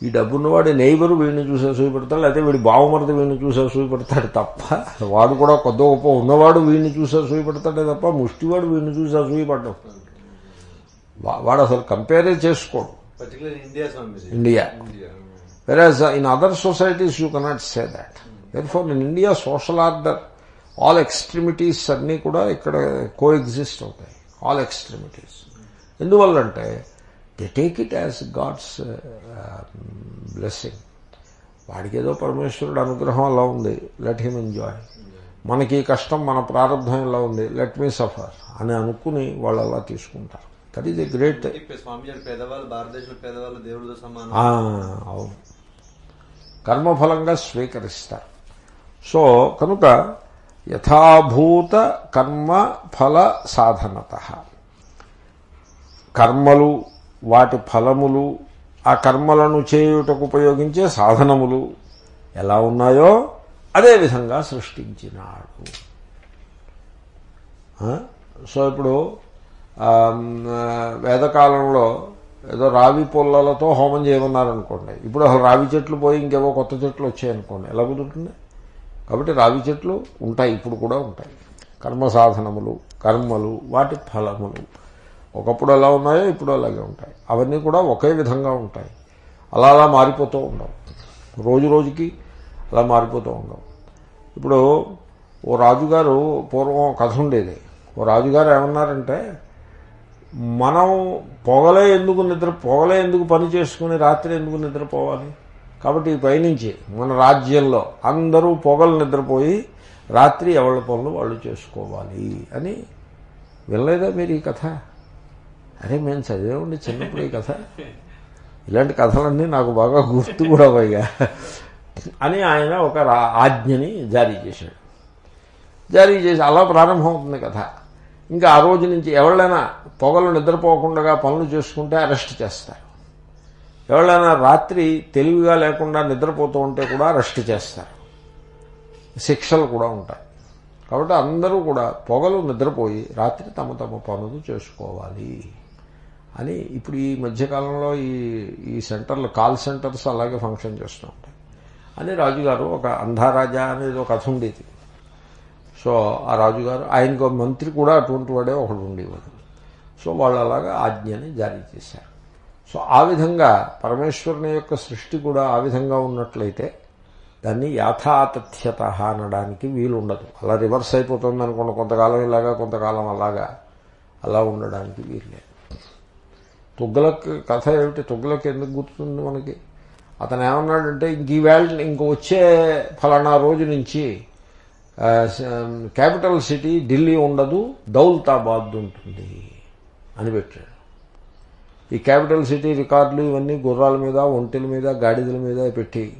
ఈ డబ్బున్నవాడి నైబరు వీడిని చూసి అసూయపడతాడు లేకపోతే వీడి బావమరది వీడిని చూసి అసూయపడతాడు తప్ప వాడు కూడా కొద్ద గొప్ప ఉన్నవాడు వీడిని చూసి అసూయపడతాడే తప్ప ముష్టివాడు వీడిని చూసి అసూయపడ్డాం వాడు అసలు కంపేరే చేసుకోడు. Particular India Swamy India India Whereas uh, in other societies you cannot say that. Therefore in India social order, all extremities అన్నీ కూడా ఇక్కడ కోఎగ్జిస్ట్ అవుతాయి. ఆల్ ఎక్స్ట్రిమిటీస్ ఎందువల్లంటే they take it as God's blessing వాడికి ఏదో పరమేశ్వరుడు అనుగ్రహం అలా ఉంది. లెట్ హిమ్ ఎంజాయ్ మనకి కష్టం మన ప్రారంభం ఎలా ఉంది. లెట్ మీ సఫర్ అని అనుకుని వాళ్ళు అలా తీసుకుంటారు. దట్ ఈజ్ ఎ గ్రేట్ అవును. కర్మఫలంగా స్వీకరిస్తారు. సో కనుక యథాభూత కర్మ ఫల సాధనత. కర్మలు వాటి ఫలములు ఆ కర్మలను చేయుటకు ఉపయోగించే సాధనములు ఎలా ఉన్నాయో అదే విధంగా సృష్టించినాడు? సో ఇప్పుడు వేదకాలంలో ఏదో రావి పొల్లలతో హోమం చేయమన్నారనుకోండి. ఇప్పుడు అసలు రావి చెట్లు పోయి ఇంకేవో కొత్త చెట్లు వచ్చాయనుకోండి. ఎలా కుదురుతుంది? కాబట్టి రావి చెట్లు ఉంటాయి ఇప్పుడు కూడా ఉంటాయి. కర్మ సాధనములు కర్మలు వాటి ఫలములు. ఒకప్పుడు ఎలా ఉన్నాయో ఇప్పుడు అలాగే ఉంటాయి. అవన్నీ కూడా ఒకే విధంగా ఉంటాయి. అలా అలా మారిపోతూ ఉండవు. రోజు రోజుకి అలా మారిపోతూ ఉండవు. ఇప్పుడు ఓ రాజుగారు పూర్వం కథ ఉండేది. ఓ రాజుగారు ఏమన్నారంటే మనం పొగలే ఎందుకు నిద్ర పొగలే ఎందుకు పని చేసుకుని రాత్రి ఎందుకు నిద్రపోవాలి? కాబట్టి ఈ పైనుంచి మన రాజ్యంలో అందరూ పొగలు నిద్రపోయి రాత్రి ఎవరి పనులు వాళ్ళు చేసుకోవాలి అని వినలేదా మీరు ఈ కథ? అరే మేము చదివేవండి చిన్నప్పుడు ఈ కథ. ఇలాంటి కథలన్నీ నాకు బాగా గుర్తు కూడా పోయా అని ఆయన ఒక ఆజ్ఞని జారీ చేశాడు. జారీ చేసి అలా ప్రారంభమవుతుంది కథ. ఇంకా ఆ రోజు నుంచి ఎవళ్ళైనా పొగలు నిద్రపోకుండా పనులు చేసుకుంటే అరెస్ట్ చేస్తారు. ఎవరైనా రాత్రి తెలివిగా లేకుండా నిద్రపోతూ ఉంటే కూడా అరెస్ట్ చేస్తారు. శిక్షలు కూడా ఉంటాయి. కాబట్టి అందరూ కూడా పొగలు నిద్రపోయి రాత్రి తమ తమ పనులు చేసుకోవాలి అని ఇప్పుడు ఈ మధ్యకాలంలో ఈ ఈ సెంటర్లు కాల్ సెంటర్స్ అలాగే ఫంక్షన్ చేస్తూ ఉంటాయి. అని రాజుగారు ఒక అంధారాజా అనేది ఒక కథ ఉండేది. సో ఆ రాజుగారు ఆయనకు మంత్రి కూడా అటువంటి వాడే ఒకడు ఉండేవాడు. సో వాళ్ళు అలాగా ఆజ్ఞని జారీ చేశారు. సో ఆ విధంగా పరమేశ్వరుని యొక్క సృష్టి కూడా ఆ విధంగా ఉన్నట్లయితే దాన్ని యాథాతథ్యత అనడానికి వీలు ఉండదు అలా రివర్స్ అయిపోతుంది అనుకున్న కొంతకాలం ఇలాగా కొంతకాలం అలాగా. అలా ఉండడానికి వీలు తుగ్గులకు కథ ఏమిటి? తుగ్గలక్ ఎందుకు గుర్తుంది మనకి? అతను ఏమన్నాడంటే ఇంక ఈవేళ ఇంక వచ్చే ఫలానా రోజు నుంచి క్యాపిటల్ సిటీ ఢిల్లీ ఉండదు దౌల్తాబాద్ ఉంటుంది అని పెట్టాడు. ఈ క్యాపిటల్ సిటీ రికార్డులు ఇవన్నీ గుర్రాల మీద ఒంటెల మీద గాడిదల మీద పెట్టి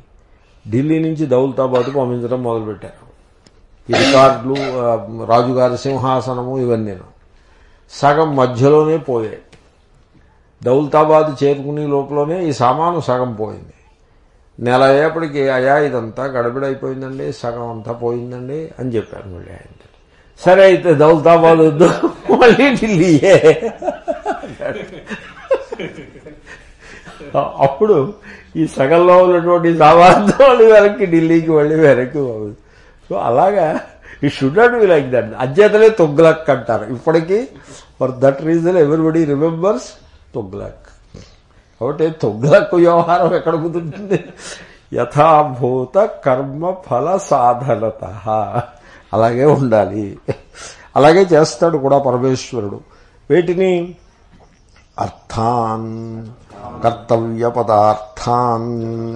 ఢిల్లీ నుంచి దౌల్తాబాద్కు పంపించడం మొదలుపెట్టారు. ఈ రికార్డులు రాజుగారి సింహాసనము ఇవన్నీ. సగం మధ్యలోనే పోయాయి. దౌల్తాబాద్ చేరుకునే లోపలనే ఈ సామాను సగం పోయింది. నెల అయ్యేప్పటికి అయా ఇదంతా గడబిడైపోయిందండి సగం అంతా పోయిందండి అని చెప్పారు మళ్ళీ ఆయన సరే అయితే దౌలతాబాద్ వద్దు మళ్ళీ ఢిల్లీయే అప్పుడు ఈ సగంలో ఉన్నటువంటి సామాన్తో మళ్ళీ వెనక్కి ఢిల్లీకి మళ్ళీ వెనక్కి పోదు సో అలాగా he should not be like that. అధ్యతలే Tughlaq అంటారు ఇప్పటికీ for that reason everybody remembers Tughlaq కాబట్టి తొగ్గులకు వ్యవహారం ఎక్కడ కుదురుతుంది? యథాభూత కర్మ ఫల సాధనత. అలాగే ఉండాలి. అలాగే చేస్తాడు కూడా పరమేశ్వరుడు. వీటిని అర్థాన్ కర్తవ్య పదార్థాన్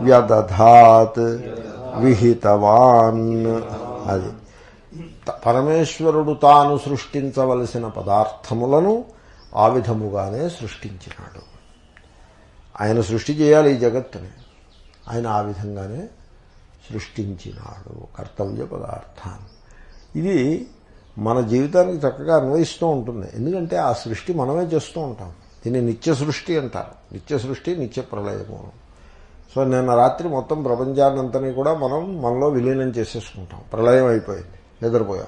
వ్యదధాత్ విహితవాన్. అది. త- పరమేశ్వరుడు తాను సృష్టించవలసిన పదార్థములను ఆ విధముగానే సృష్టించినాడు. ఆయన సృష్టి చేయాలి ఈ జగత్తుని. ఆయన ఆ విధంగానే సృష్టించినాడు కర్తవ్య పదార్థాన్ని. ఇది మన జీవితానికి చక్కగా అన్వయిస్తూ ఉంటుంది. ఎందుకంటే ఆ సృష్టి మనమే చేస్తూ ఉంటాం. దీన్ని నిత్య సృష్టి అంటారు. నిత్య సృష్టి నిత్య ప్రళయము సో నిన్న రాత్రి మొత్తం ప్రపంచాన్నంతని కూడా మనం మనలో విలీనం చేసేసుకుంటాం. ప్రళయం అయిపోయింది. నిద్రపోయాం.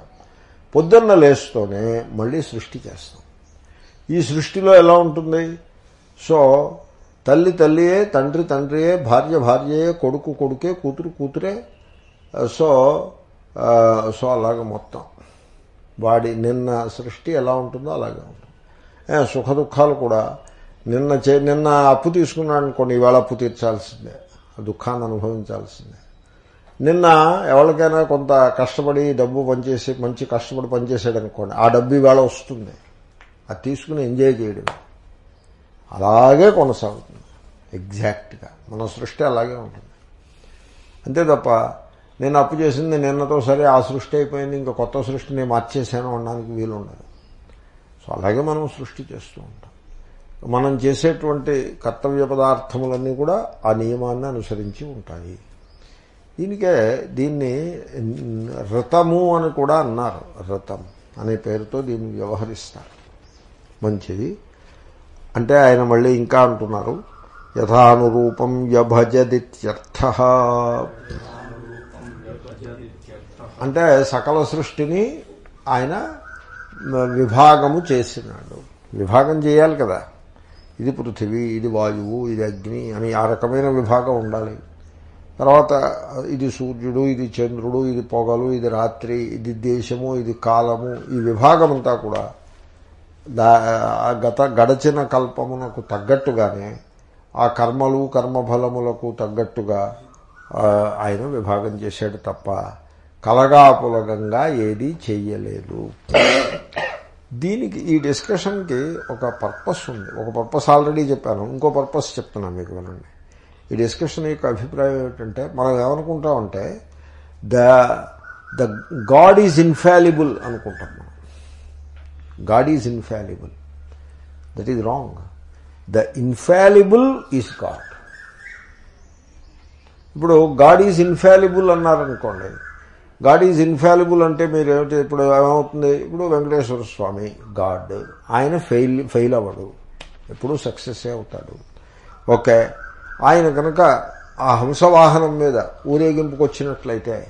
పొద్దున్న లేస్తూనే మళ్ళీ సృష్టి చేస్తాం. ఈ సృష్టిలో ఎలా ఉంటుంది? సో తల్లి తల్లియే తండ్రి తండ్రియే భార్య భార్యయే కొడుకు కొడుకే కూతురు కూతురే. Uh, సో సో uh, అలాగ మొత్తం. వాడి నిన్న సృష్టి ఎలా ఉంటుందో అలాగే ఉంటుంది. సుఖ దుఃఖాలు కూడా నిన్న చే నిన్న అప్పు తీసుకున్నాడు అనుకోండి ఇవాళ అప్పు తీర్చాల్సిందే. ఆ దుఃఖాన్ని అనుభవించాల్సిందే. నిన్న ఎవరికైనా కొంత కష్టపడి డబ్బు పనిచేసి మంచి కష్టపడి పనిచేసాడు అనుకోండి ఆ డబ్బు ఇవాళ వస్తుంది. అది తీసుకుని ఎంజాయ్ చేయడం అలాగే కొనసాగుతుంది. ఎగ్జాక్ట్గా. మన సృష్టి అలాగే ఉంటుంది. అంతే తప్ప నేను అప్పు చేసింది నిన్నతో సరే ఆ సృష్టి అయిపోయింది ఇంకా కొత్త సృష్టి నేను మార్చేసాను అనడానికి వీలు ఉండదు సో అలాగే మనం సృష్టి చేస్తూ ఉంటాం. మనం చేసేటువంటి కర్తవ్య పదార్థములన్నీ కూడా ఆ నియమాన్ని అనుసరించి ఉంటాయి. దీనికే దీన్ని రతము అని కూడా అన్నారు. రతం అనే పేరుతో దీన్ని వ్యవహరిస్తారు. మంచిది. అంటే ఆయన మళ్ళీ ఇంకా అంటున్నారు. యథానురూపం వ్యభజదిత్యర్థ అంటే సకల సృష్టిని ఆయన విభాగము చేసినాడు. విభాగం చేయాలి కదా. ఇది పృథివీ ఇది వాయువు ఇది అగ్ని అని ఆ రకమైన విభాగం ఉండాలి. తర్వాత ఇది సూర్యుడు ఇది చంద్రుడు ఇది పొగలు ఇది రాత్రి ఇది దేశము ఇది కాలము ఈ విభాగం అంతా కూడా దా గత గడచిన కల్పమునకు తగ్గట్టుగానే ఆ కర్మలు కర్మఫలములకు తగ్గట్టుగా ఆయన విభాగం చేశాడు తప్ప కలగాపులగంగా ఏదీ చెయ్యలేదు. దీనికి ఈ డిస్కషన్కి ఒక పర్పస్ ఉంది. ఒక పర్పస్ ఆల్రెడీ చెప్పాను. ఇంకో పర్పస్ చెప్తున్నాను మీకు వినండి. ఈ డిస్కషన్ యొక్క అభిప్రాయం ఏమిటంటే మనం ఏమనుకుంటామంటే the the God is infallible అనుకుంటాం మనం. God is infallible that is wrong. The infallible is God ఇప్పుడు గాడ్ ఈజ్ ఇన్ఫాలిబుల్ అన్నారనుకోండి. గాడ్ ఈజ్ ఇన్ఫాలిబుల్ అంటే మీరు ఏమిటి ఇప్పుడు ఏమవుతుంది? ఇప్పుడు వెంకటేశ్వర స్వామి గాడ్ ఆయన ఫెయిల్ ఫెయిల్ అవ్వడు. ఎప్పుడూ సక్సెస్ అవుతాడు. ఓకే. ఆయన కనుక ఆ హంసవాహనం మీద ఊరేగింపుకు వచ్చినట్లయితే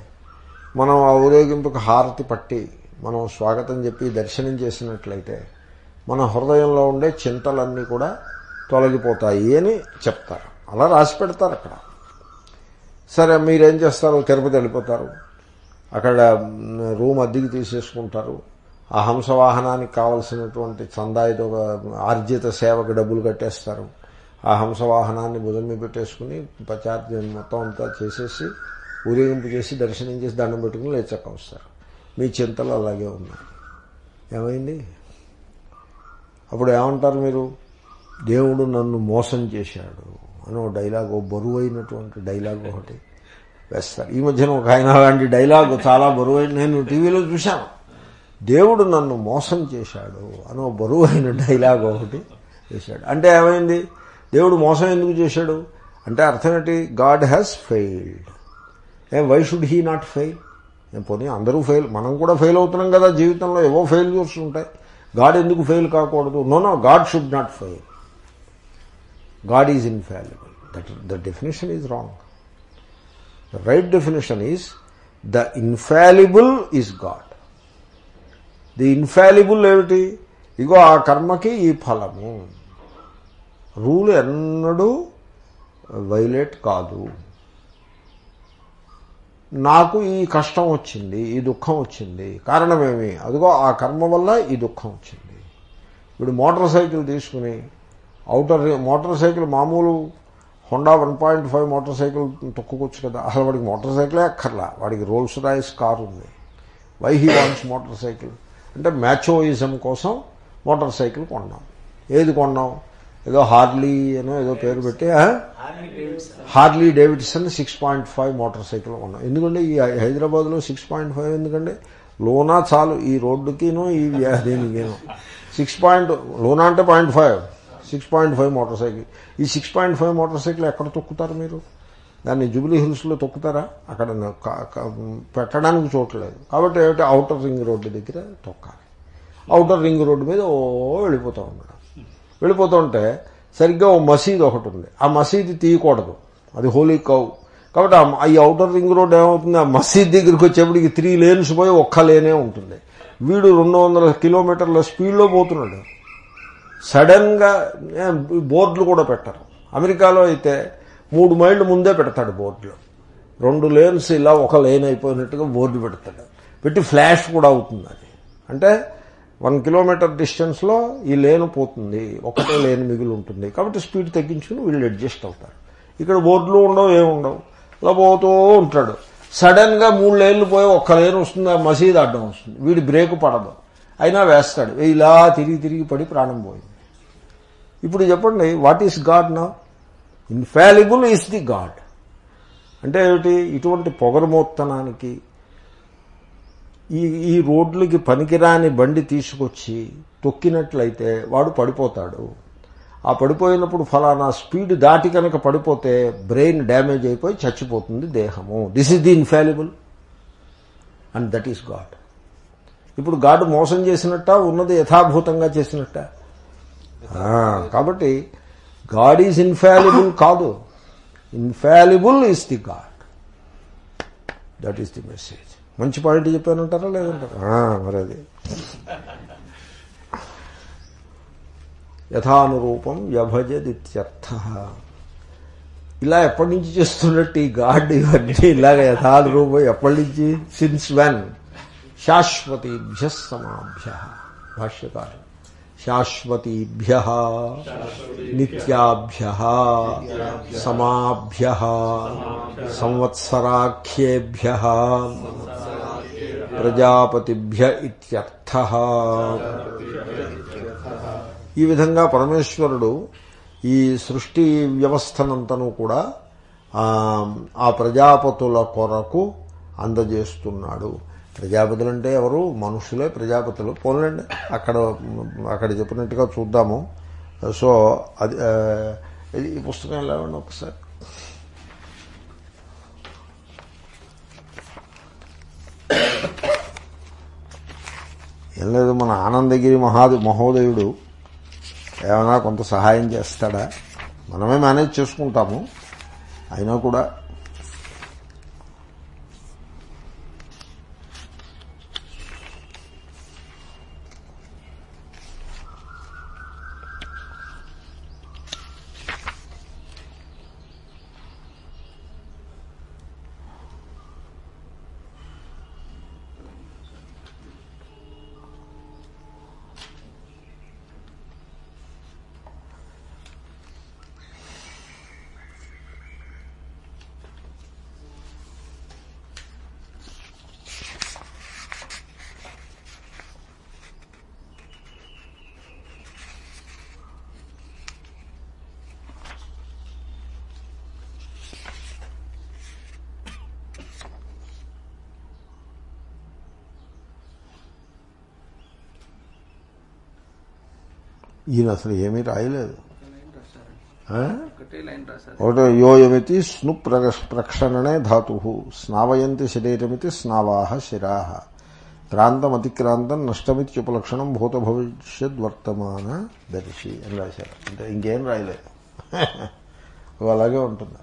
మనం ఆ ఊరేగింపుకు హారతి పట్టి మనం స్వాగతం చెప్పి దర్శనం చేసినట్లయితే మన హృదయంలో ఉండే చింతలన్నీ కూడా తొలగిపోతాయి అని చెప్తారు. అలా రాసి పెడతారు అక్కడ. సరే మీరేం చేస్తారు? తిరుపతి వెళ్ళిపోతారు. అక్కడ రూమ్ అద్దెకి తీసేసుకుంటారు. ఆ హంసవాహనానికి కావలసినటువంటి చందా ఏదో ఒక ఆర్జిత సేవకు డబ్బులు కట్టేస్తారు. ఆ హంసవాహనాన్ని భుజం మీద పెట్టేసుకుని పచార్జీ మొత్తం అంతా చేసేసి ఊరేగింపు చేసి దర్శనం చేసి దండం పెట్టుకుని లేచక్క వస్తారు మీ చింతలు అలాగే ఉన్నాయి. ఏమైంది? అప్పుడు ఏమంటారు మీరు? దేవుడు నన్ను మోసం చేశాడు అని ఒక డైలాగ్ బరువైనటువంటి బరువు అయినటువంటి డైలాగ్ ఒకటి వేస్తారు. ఈ మధ్యన ఒక ఆయన అలాంటి డైలాగ్ చాలా బరువైన నేను టీవీలో చూశాను. దేవుడు నన్ను మోసం చేశాడు అని ఒక బరువు అయిన డైలాగ్ ఒకటి వేశాడు. అంటే ఏమైంది? దేవుడు మోసం ఎందుకు చేశాడు? అంటే అర్థం ఏంటి? God has failed. A why should he not fail? ఏం పోనీ అందరూ ఫెయిల్ మనం కూడా ఫెయిల్ అవుతున్నాం కదా జీవితంలో ఏవో ఫెయిల్యూర్స్ ఉంటాయి. గాడ్ ఎందుకు ఫెయిల్ కాకూడదు? No no God should not fail. God is infallible that the definition is wrong the right definition is the infallible is God the infallible ఏమిటి? ఇగో ఆ కర్మకి ఈ ఫలము. రూల్ ఎన్నడూ వైలేట్ కాదు. నాకు ఈ కష్టం వచ్చింది ఈ దుఃఖం వచ్చింది. కారణమేమి అదిగో ఆ కర్మ వల్ల ఈ దుఃఖం వచ్చింది. ఇప్పుడు మోటార్ సైకిల్ తీసుకుని అవుటర్ మోటార్ సైకిల్ మామూలు Honda one point five motorcycle తొక్కుకోవచ్చు కదా. అసలు వాడికి మోటార్ సైకిలే అక్కర్లా. వాడికి రోల్స్ రాయిస్ కారు ఉంది. Why he wants motorcycle అంటే మ్యాచోయిజం కోసం మోటార్ సైకిల్ కొన్నాం. ఏది కొన్నాం? ఏదో హార్లీ అనో ఏదో పేరు పెట్టి Harley Davidson six point five motorcycle కొన్నాం. ఎందుకంటే ఈ హైదరాబాద్లో సిక్స్ పాయింట్ ఫైవ్ ఎందుకంటే లోనా చాలు. ఈ రోడ్డుకినో ఈ వ్యా- సిక్స్ పాయింట్ లోనా అంటే point five six point five motorcycle ఈ six point five motorcycle ఎక్కడ తొక్కుతారు మీరు? దాన్ని జూబ్లీ హిల్స్లో తొక్కుతారా? అక్కడ పెట్టడానికి చూడలేదు కాబట్టి ఏమిటి? అవుటర్ రింగ్ రోడ్డు దగ్గర తొక్కాలి. అవుటర్ రింగ్ రోడ్డు మీద ఓ వెళ్ళిపోతూ ఉన్నాడు. వెళ్ళిపోతుంటే సరిగ్గా ఓ మసీద్ ఒకటి ఉంది. ఆ మసీదు తీయకూడదు. అది హోలీ కౌ. కాబట్టి ఆ- ఈ అవుటర్ రింగ్ రోడ్ ఏమవుతుంది? ఆ మసీద్ దగ్గరికి వచ్చేప్పటికి త్రీ లేన్స్ పోయి ఒక్క లేనే ఉంటుంది. వీడు రెండు వందల కిలోమీటర్ల స్పీడ్లో పోతున్నాడు. సడన్గా గా బోర్డులు కూడా పెట్టరు. అమెరికాలో అయితే మూడు మైళ్ళు ముందే పెడతాడు బోర్డులు. రెండు లేన్స్ ఇలా ఒక లేన్ అయిపోయినట్టుగా బోర్డు పెడతాడు. పెట్టి ఫ్లాష్ కూడా అవుతుంది అది. అంటే వన్ కిలోమీటర్ డిస్టెన్స్లో ఈ లేన్ పోతుంది. ఒకటే లేన్ మిగిలి ఉంటుంది. కాబట్టి స్పీడ్ తగ్గించుకుని వీళ్ళు అడ్జస్ట్ అవుతారు. ఇక్కడ బోర్డులు ఉండవు ఏముండవు ఇలా పోతూ ఉంటాడు. సడన్గా మూడు లేన్లు పోయి ఒక్క లేన్ వస్తుంది ఆ మసీద్ అడ్డం వస్తుంది. వీడి బ్రేక్ పడదు. అయినా వేస్తాడు. ఇలా తిరిగి తిరిగి పడి ప్రాణం పోయింది. ఇప్పుడు చెప్పండి వాట్ ఈస్ గాడ్ నా ఇన్ఫాలిబుల్ ఈస్ ది గాడ్ అంటే ఏమిటి? ఇటువంటి పొగరమోత్తనానికి ఈ ఈ రోడ్లకి పనికిరాని బండి తీసుకొచ్చి తొక్కినట్లయితే వాడు పడిపోతాడు. ఆ పడిపోయినప్పుడు ఫలానా స్పీడ్ దాటి కనుక పడిపోతే బ్రెయిన్ డ్యామేజ్ అయిపోయి చచ్చిపోతుంది దేహము. This is the infallible and that is God ఇప్పుడు గాడ్ మోసం చేసినట్ట ఉన్నది యథాభూతంగా చేసినట్ట? కాబట్టి గాడ్ ఈజ్ ఇన్ఫాలిబుల్ కాదు. Infallible is the God. That is the message. మంచి పాయింట్ చెప్పానంటారా లేదంటారా? మరి అది యథానురూపం వ్యభజదిత్యర్థ. ఇలా ఎప్పటి నుంచి చేస్తున్నట్టు ఈ గాడ్ ఇవన్నీ? ఇలాగ యథానురూపం ఎప్పటి నుంచి? Since when శాశ్వతీభ్య సమాభ్య. భాష్యకారు శాశ్వతీభ్య నిత్యాభ్య సమాభ్య సంవత్సరాఖ్యేభ్య ప్రజాపతిభ్య ఇత్యర్థ. ఈ విధంగా పరమేశ్వరుడు ఈ సృష్టి వ్యవస్థనంతను కూడా ఆ, ఆ ప్రజాపతుల కొరకు అందజేస్తున్నాడు. ప్రజాపతులు అంటే ఎవరు? మనుషులే ప్రజాపతులు. పోలండి అక్కడ అక్కడ చెప్పినట్టుగా చూద్దాము. సో అది ఇది ఈ పుస్తకం ఎలా ఉండి ఒకసారి. ఏం లేదు మన ఆనందగిరి మహాదు మహోదయుడు ఏమైనా కొంత సహాయం చేస్తాడా? మనమే మేనేజ్ చేసుకుంటాము. అయినా కూడా ఈయన అసలు ఏమీ రాయలేదు? ఒకటే యోయమితి స్ను ప్రక్షణనే ధాతు స్నావయంతి శరీరమితి స్నావాహ శిరాహ. క్రాంతమతిక్రాంతం నష్టమిత్యుపలక్షణం భూత భవిష్యద్ వర్తమాన దర్శి అని రాశారు. అంటే ఇంకేం రాయలేదు. అలాగే ఉంటుంది.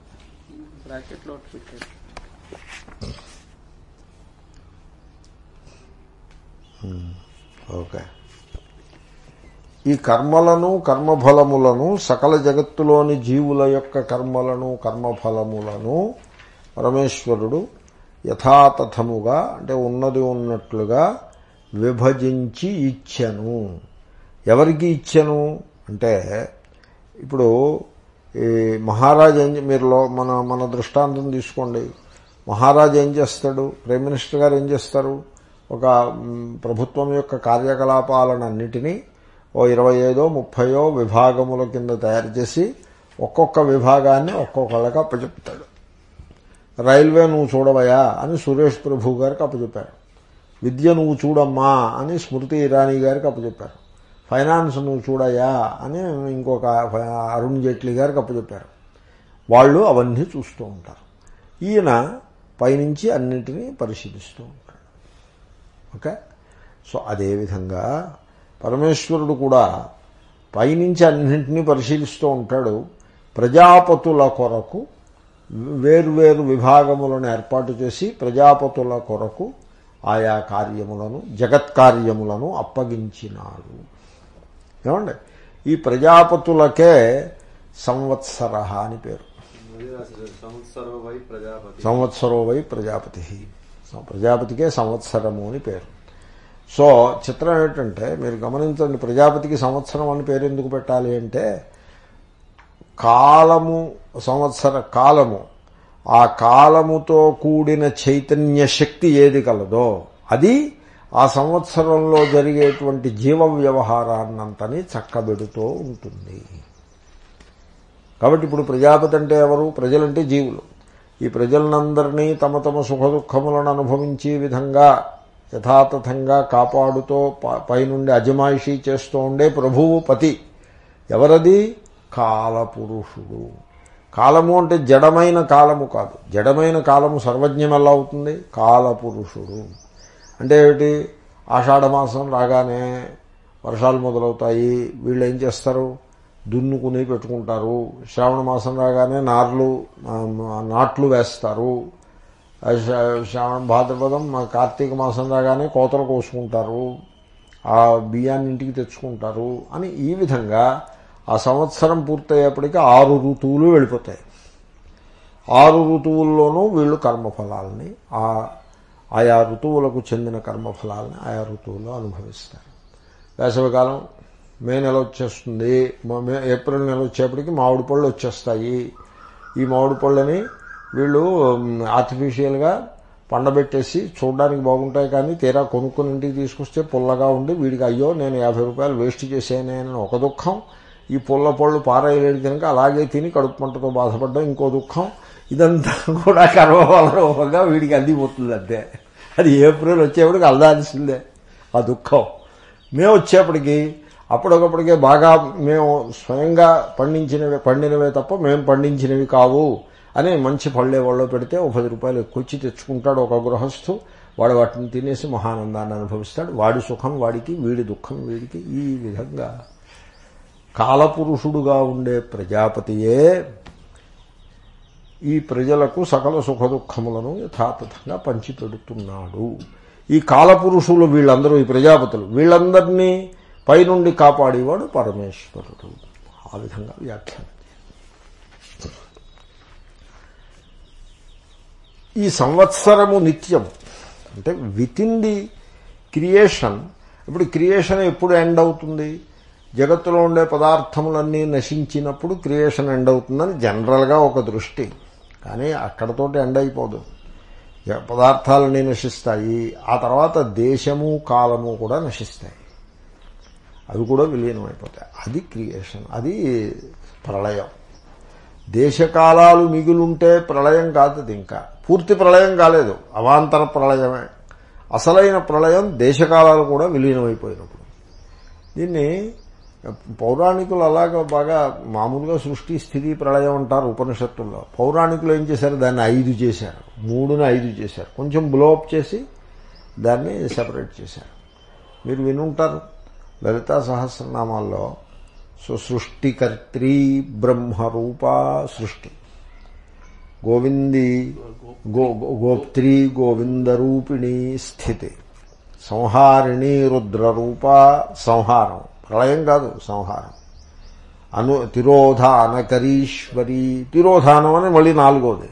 ఓకే. ఈ కర్మలను కర్మఫలములను సకల జగత్తులోని జీవుల యొక్క కర్మలను కర్మఫలములను పరమేశ్వరుడు యథాతథముగా అంటే ఉన్నది ఉన్నట్లుగా విభజించి ఇచ్చను. ఎవరికి ఇచ్చను? అంటే ఇప్పుడు ఈ మహారాజ్ ఏం మీరు మన మన దృష్టాంతం తీసుకోండి. మహారాజ్ ఏం చేస్తాడు? ప్రైమ్ మినిస్టర్ గారు ఏం చేస్తారు? ఒక ప్రభుత్వం యొక్క కార్యకలాపాలన్నిటినీ ఓ ఇరవై ఐదో ముప్పయో విభాగముల కింద తయారు చేసి ఒక్కొక్క విభాగాన్ని ఒక్కొక్కళ్ళకి అప్పచెప్తాడు. రైల్వే నువ్వు చూడవయా అని సురేష్ ప్రభు గారికి అప్పచెప్పారు. విద్య నువ్వు చూడమ్మా అని స్మృతి ఇరానీ గారికి అప్పచెప్పారు. ఫైనాన్స్ నువ్వు చూడయా అని ఇంకొక అరుణ్ జైట్లీ గారికి అప్పచెప్పారు. వాళ్ళు అవన్నీ చూస్తూ ఉంటారు. ఈయన పైనుంచి అన్నింటినీ పరిశీలిస్తూ ఉంటాడు. ఓకే? సో అదేవిధంగా పరమేశ్వరుడు కూడా పైనుంచి అన్నింటినీ పరిశీలిస్తూ ఉంటాడు. ప్రజాపతుల కొరకు వేర్వేరు విభాగములను ఏర్పాటు చేసి ప్రజాపతుల కొరకు ఆయా కార్యములను జగత్కార్యములను అప్పగించినాడు. ఏమండి? ఈ ప్రజాపతులకే సంవత్సర అని పేరు. సంవత్సరో వై ప్రజాపతి. ప్రజాపతికే సంవత్సరము అని పేరు. సో చిత్రం ఏంటంటే మీరు గమనించండి ప్రజాపతికి సంవత్సరం అని పేరు ఎందుకు పెట్టాలి అంటే కాలము సంవత్సర కాలము ఆ కాలముతో కూడిన చైతన్య శక్తి ఏది కలదో అది ఆ సంవత్సరంలో జరిగేటువంటి జీవ వ్యవహారాన్నంతని చక్కబెడుతూ ఉంటుంది. కాబట్టి ఇప్పుడు ప్రజాపతి అంటే ఎవరు? ప్రజలంటే జీవులు. ఈ ప్రజలందరినీ తమ తమ సుఖ దుఃఖములను అనుభవించే విధంగా యథాతథంగా కాపాడుతూ ప- పైనుండి అజమాయిషీ చేస్తూ ఉండే ప్రభువు పతి. ఎవరది? కాలపురుషుడు. కాలము అంటే జడమైన కాలము కాదు. జడమైన కాలము సర్వజ్ఞం ఎలా అవుతుంది? కాలపురుషుడు. అంటే ఏమిటి? ఆషాఢమాసం రాగానే వర్షాలు మొదలవుతాయి. వీళ్ళు ఏం చేస్తారు? దున్నుకుని పెట్టుకుంటారు. శ్రావణ మాసం రాగానే నార్లు నాట్లు వేస్తారు. శ్రావణ భాద్రపదం కార్తీక మాసం రాగానే కోతలు కోసుకుంటారు. ఆ బియ్యాన్ని ఇంటికి తెచ్చుకుంటారు అని ఈ విధంగా ఆ సంవత్సరం పూర్తయ్యేప్పటికీ ఆరు ఋతువులు వెళ్ళిపోతాయి. ఆరు ఋతువుల్లోనూ వీళ్ళు కర్మఫలాలని ఆ ఆయా ఋతువులకు చెందిన కర్మఫలాలని ఆయా ఋతువుల్లో అనుభవిస్తారు. వేసవికాలం మే నెల వచ్చేస్తుంది. మే ఏప్రిల్ నెల వచ్చేప్పటికి మామిడి పళ్ళు వచ్చేస్తాయి. ఈ మామిడి పళ్ళని వీళ్ళు ఆర్టిఫిషియల్గా పండబెట్టేసి చూడడానికి బాగుంటాయి కానీ తీరా కొనుక్కుని ఇంటికి తీసుకొస్తే పుల్లగా ఉండి వీడికి అయ్యో నేను యాభై రూపాయలు వేస్ట్ చేసేనే అని ఒక దుఃఖం. ఈ పుల్ల పళ్ళు పారాయలేడు కనుక అలాగే తిని కడుపు మంటతో బాధపడ్డం ఇంకో దుఃఖం. ఇదంతా కూడా కర్మవలరూపంగా వీడికి అందిపోతుంది అంతే. అది ఏప్రిల్ వచ్చేప్పటికి అల్దాల్సిందే ఆ దుఃఖం. మేము వచ్చేప్పటికి అప్పటికప్పటికే బాగా మేము స్వయంగా పండించినవి పండినవే తప్ప మేము పండించినవి కావు. అని మంచి పళ్ళే వాళ్ళు పెడితే ఒక పది రూపాయలు ఎక్కువచ్చి తెచ్చుకుంటాడు ఒక గృహస్థు. వాడు వాటిని తినేసి మహానందాన్ని అనుభవిస్తాడు. వాడి సుఖం వాడికి వీడి దుఃఖం వీడికి ఈ విధంగా. కాలపురుషుడుగా ఉండే ప్రజాపతియే ఈ ప్రజలకు సకల సుఖ దుఃఖములను యథాతథంగా పంచిపెడుతున్నాడు. ఈ కాలపురుషులు వీళ్ళందరూ ఈ ప్రజాపతులు. వీళ్ళందరినీ పైనుండి కాపాడేవాడు పరమేశ్వరుడు. ఆ విధంగా వ్యాఖ్యానం. ఈ సంవత్సరము నిత్యం. అంటే విత్ ఇన్ ది క్రియేషన్ ఇప్పుడు క్రియేషన్ ఎప్పుడు ఎండ్ అవుతుంది? జగత్తులో ఉండే పదార్థములన్నీ నశించినప్పుడు క్రియేషన్ ఎండ్ అవుతుందని జనరల్గా ఒక దృష్టి. కానీ అక్కడతోటి ఎండ్ అయిపోదు. పదార్థాలన్నీ నశిస్తాయి. ఆ తర్వాత దేశము కాలము కూడా నశిస్తాయి. అవి కూడా విలీనం అయిపోతాయి అది క్రియేషన్ అది ప్రళయం. దేశకాలాలు మిగులుంటే ప్రళయం కాదు ఇంకా. పూర్తి ప్రళయం కాలేదు. అవాంతర ప్రళయమే. అసలైన ప్రళయం దేశకాలాలు కూడా విలీనమైపోయినప్పుడు. దీన్ని పౌరాణికులు అలాగ బాగా మామూలుగా సృష్టి స్థితి ప్రళయం అంటారు ఉపనిషత్తుల్లో. పౌరాణికులు ఏం చేశారు? దాన్ని ఐదు చేశారు. మూడుని ఐదు చేశారు. కొంచెం బ్లోఅప్ చేసి దాన్ని సెపరేట్ చేశారు. మీరు వినుంటారు లలితా సహస్రనామాల్లో సో సృష్టికర్త్రి బ్రహ్మరూప సృష్టి గోవింది గో గోప్త్రి గోవిందరూపిణి స్థితి. సంహారిణి రుద్రరూప సంహారం. ప్రళయం కాదు సంహారం. అను తిరోధానకరీశ్వరి. తిరోధానం అని మళ్ళీ నాలుగోది.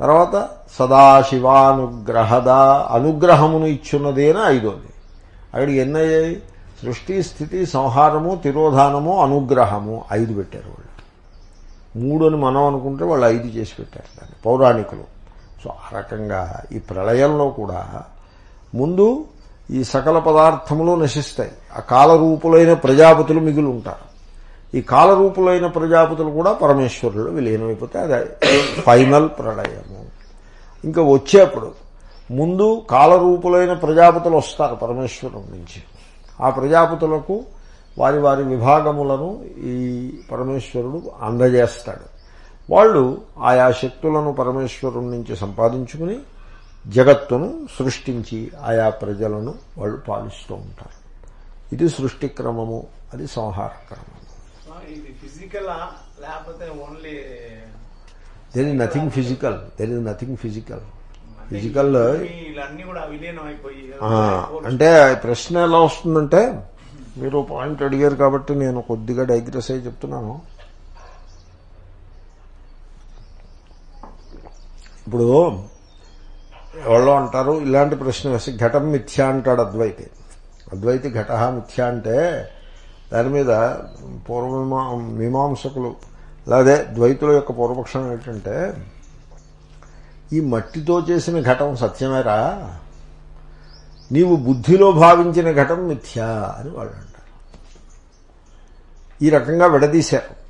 తర్వాత సదాశివానుగ్రహద అనుగ్రహమును ఇచ్చున్నది అని ఐదోది. అక్కడికి ఎన్నయ్యాయి సృష్టి స్థితి సంహారము తిరోధానము అనుగ్రహము ఐదు పెట్టారు మూడు అని మనం అనుకుంటే వాళ్ళు ఐదు చేసి పెట్టారు దాన్ని పౌరాణికులు. సో ఆ రకంగా ఈ ప్రళయంలో కూడా ముందు ఈ సకల పదార్థములు నశిస్తాయి. ఆ కాలరూపులైన ప్రజాపతులు మిగిలి ఉంటారు ఈ కాలరూపులైన ప్రజాపతులు కూడా పరమేశ్వరులు విలీనమైపోతే అది ఫైనల్ ప్రళయము. ఇంకా వచ్చేప్పుడు ముందు కాలరూపులైన ప్రజాపతులు వస్తారు పరమేశ్వరం నుంచి. ఆ ప్రజాపతులకు వారి వారి విభాగములను ఈ పరమేశ్వరుడు అందజేస్తాడు. వాళ్ళు ఆయా శక్తులను పరమేశ్వరుడి నుంచి సంపాదించుకుని జగత్తును సృష్టించి ఆయా ప్రజలను వాళ్ళు పాలిస్తూ ఉంటారు. ఇది సృష్టి క్రమము అది సంహార క్రమము. There is nothing physical there is nothing physical physical అంటే ప్రశ్న ఎలా వస్తుందంటే మీరు పాయింట్ అడిగారు కాబట్టి నేను కొద్దిగా డైగ్రెస్ అయ్యి చెప్తున్నాను. ఇప్పుడు ఎవరో అంటారు ఇలాంటి ప్రశ్న వేసి ఘటం మిథ్యా అంటాడు అద్వైతి. అద్వైతి ఘట మిథ్యా అంటే దాని మీద పూర్వమీమా మీమాంసకులు అలాగే ద్వైతుల యొక్క పూర్వపక్షం ఏంటంటే ఈ మట్టితో చేసిన ఘటం సత్యమేరా? నీవు బుద్ధిలో భావించిన ఘటం మిథ్యా అని వాళ్ళు అంటారు. ఈ రకంగా విడదీశారు.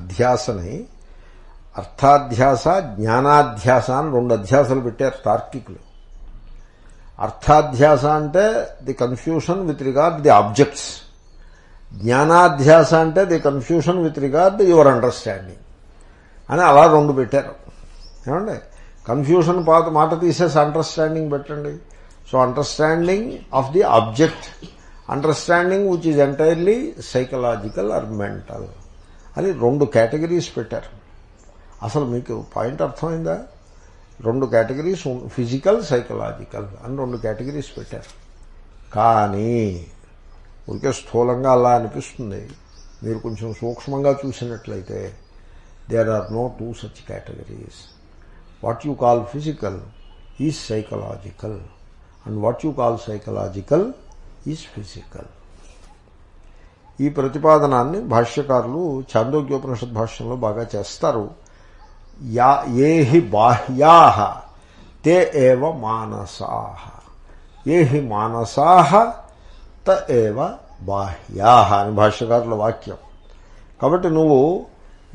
అధ్యాసని అర్థాధ్యాస జ్ఞానాధ్యాస అని రెండు అధ్యాసాలు పెట్టారు తార్కికులు. అర్థాధ్యాస అంటే the confusion with regard the objects. జ్ఞానాధ్యాస అంటే the confusion with regard your understanding. అని అలా రెండు పెట్టారు. ఏమండి? కన్ఫ్యూషన్ పాత మాట తీసేసి అండర్స్టాండింగ్ పెట్టండి. So understanding of the object understanding which is entirely psychological or mental అని రెండు కేటగిరీస్ పెట్టారు. అసలు మీకు పాయింట్ అర్థమైందా? రెండు కేటగిరీస్ ఫిజికల్ సైకలాజికల్ అని రెండు కేటగిరీస్ పెట్టారు. కానీ ఊరికే స్థూలంగా అలా అనిపిస్తుంది. మీరు కొంచెం సూక్ష్మంగా చూసినట్లయితే there are no two such categories what you call physical is psychological and what you call psychological is physical ఈ ప్రతిపాదనాన్ని భాష్యకారులు చాందోగ్యోపనిషద్ భాష్యంలో బాగా చేస్తారు. యా ఏ హి బాహ్యా తే ఏవ మానసాహ. ఏ హి మానసాహ త ఏవ బాహ్యాహ అని భాష్యకారుల వాక్యం. కాబట్టి నువ్వు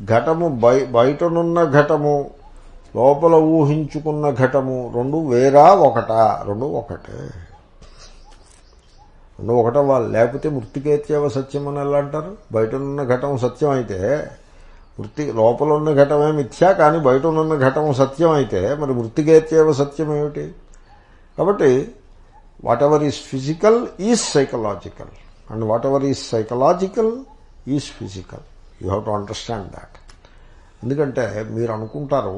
ఘటము బయ బయటనున్న ఘటము లోపల ఊహించుకున్న ఘటము రెండు వేరా ఒకటా? రెండు ఒకటే. రెండు ఒకట వాళ్ళు లేకపోతే మృతికేత్యవ సత్యం అని ఎలా అంటారు? బయటనున్న ఘటం సత్యం అయితే వృత్తి లోపల ఉన్న ఘటమే మిథ్యా కానీ బయట ఉన్న ఘటం సత్యం అయితే మరి వృత్తికేత్యవ సత్యం ఏమిటి? కాబట్టి whatever is physical is psychological and whatever is psychological is physical you have to understand that ఎందుకంటే మీరు అనుకుంటారు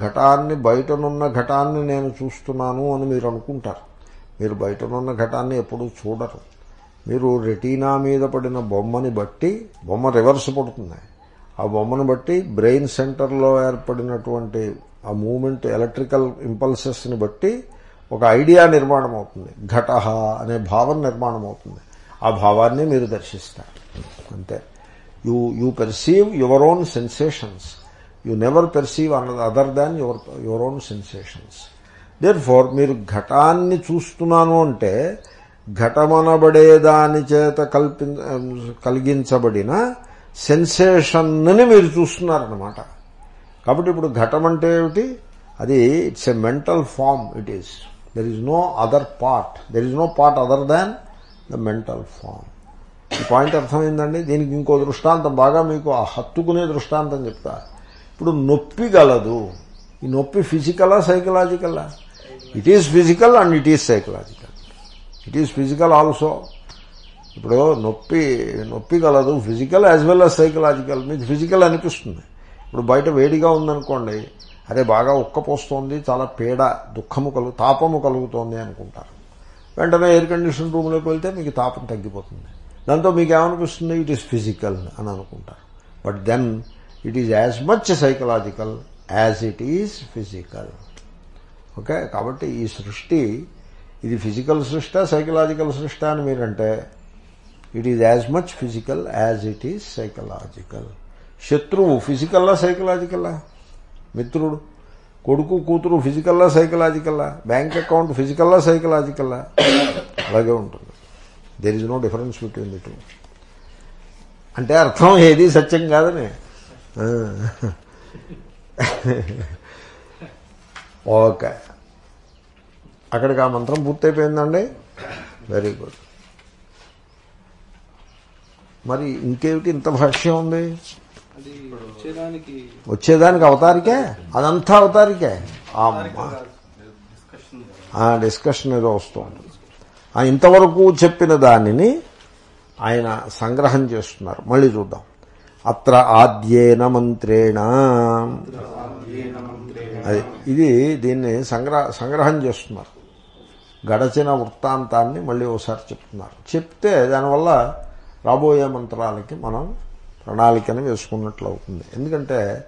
ఘటాన్ని బయటనున్న ఘటాన్ని నేను చూస్తున్నాను అని మీరు అనుకుంటారు. మీరు బయటనున్న ఘటాన్ని ఎప్పుడూ చూడరు. మీరు రెటీనా మీద పడిన బొమ్మని బట్టి బొమ్మ రివర్స్ పడుతుంది. ఆ బొమ్మను బట్టి బ్రెయిన్ సెంటర్లో ఏర్పడినటువంటి ఆ మూమెంట్ ఎలక్ట్రికల్ ఇంపల్సెస్ని బట్టి ఒక ఐడియా నిర్మాణం అవుతుంది. ఘట అనే భావం నిర్మాణం అవుతుంది. ఆ భావాన్ని మీరు దర్శిస్తారు. అంతే. You you perceive your own sensations you never perceive another than your your own sensations therefore మీరు ఘటాన్ని చూస్తున్నాను అంటే ఘటమనబడే దాని చేత కల్పి కలిగించబడిన సెన్సేషన్ని మీరు చూస్తున్నారనమాట కాబట్టి ఇప్పుడు ఘటం అంటే ఏమిటి? అది it's a mental form it is there is no other part there is no part other than the mental form ఈ పాయింట్ అర్థమైందండి? దీనికి ఇంకో దృష్టాంతం. బాగా మీకు ఆ హత్తుకునే దృష్టాంతం చెప్తారు. ఇప్పుడు నొప్పి గలదు. ఈ నొప్పి ఫిజికలా సైకలాజికలా? It is physical and it is psychological it is physical also ఇప్పుడు నొప్పి నొప్పి కలదు physical as well as psychological మీకు ఫిజికల్ అనిపిస్తుంది. ఇప్పుడు బయట వేడిగా ఉందనుకోండి అదే బాగా ఉక్కపోస్తోంది చాలా పీడ దుఃఖము కలుగు తాపము కలుగుతోంది అనుకుంటారు. వెంటనే ఎయిర్ కండిషన్ రూమ్లోకి వెళ్తే మీకు తాపం తగ్గిపోతుంది. దాంతో మీకు ఏమనిపిస్తుంది? ఇట్ ఈస్ ఫిజికల్ అని అనుకుంటారు. But then it is as much psychological as it is physical okay కాబట్టి ఈ సృష్టి ఇది ఫిజికల్ సృష్ట సైకలాజికల్ సృష్ట అని మీరంటే it is as much physical as it is psychological శత్రువు ఫిజికల్లా సైకలాజికల్లా మిత్రుడు కొడుకు కూతురు ఫిజికల్లా సైకలాజికల్లా బ్యాంక్ అకౌంట్ ఫిజికల్లా సైకలాజికల్లా అలాగే ఉంటుంది. There is no difference between the two అంటే అర్థం ఏది సత్యం కాదని? ఓకే. అక్కడికి ఆ మంత్రం పూర్తయిపోయిందండి? వెరీ గుడ్ మరి ఇంకేమిటి? ఇంత భాష్యం ఉంది? వచ్చేదానికి అవతారికే? అదంతా అవతారికే? ఆ డిస్కషన్ ఏదో వస్తూ ఉంటుంది. ఆ ఇంతవరకు చెప్పిన దానిని ఆయన సంగ్రహం చేస్తున్నారు. మళ్ళీ చూద్దాం. అత్ర ఆద్యేన మంత్రేణ. అది ఇది దీన్ని సంగ్రహ సంగ్రహం చేస్తున్నారు. గడచిన వృత్తాంతాన్ని మళ్ళీ ఒకసారి చెప్తున్నారు. చెప్తే దానివల్ల రాబోయే మంత్రాలకి మనం ప్రణాళికను వేసుకున్నట్లు అవుతుంది. ఎందుకంటే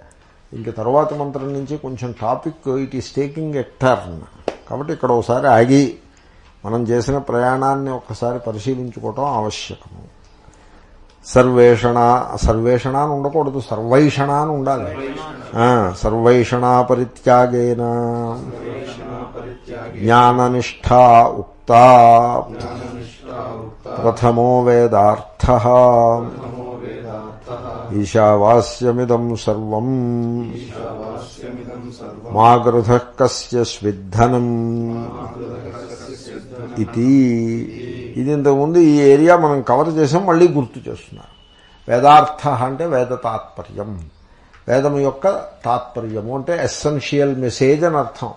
ఇంక తర్వాత మంత్రం నుంచి కొంచెం topic it is taking a turn. కాబట్టి ఇక్కడ ఒకసారి ఆగి మనం చేసిన ప్రయాణాన్ని ఒక్కసారి పరిశీలించుకోవటం ఆవశ్యకము. సర్వేషణ సర్వేషణ అని ఉండకూడదు సర్వైషణ అని ఉండాలి సర్వైషణా పరిత్యాగేన జ్ఞాననిష్టా ఉక్తా. ప్రథమో వేదార్థ. ఈశావాస్యమిదం సర్వం. మా గృధ కస్య స్విద్ధనం ఇది ఇది ఇంతకుముందు ఈ ఏరియా మనం కవర్ చేసాం మళ్ళీ గుర్తు చేస్తున్నారు. వేదార్థ అంటే వేద తాత్పర్యం. వేదం యొక్క తాత్పర్యము అంటే ఎస్సెన్షియల్ మెసేజ్ అని అర్థం.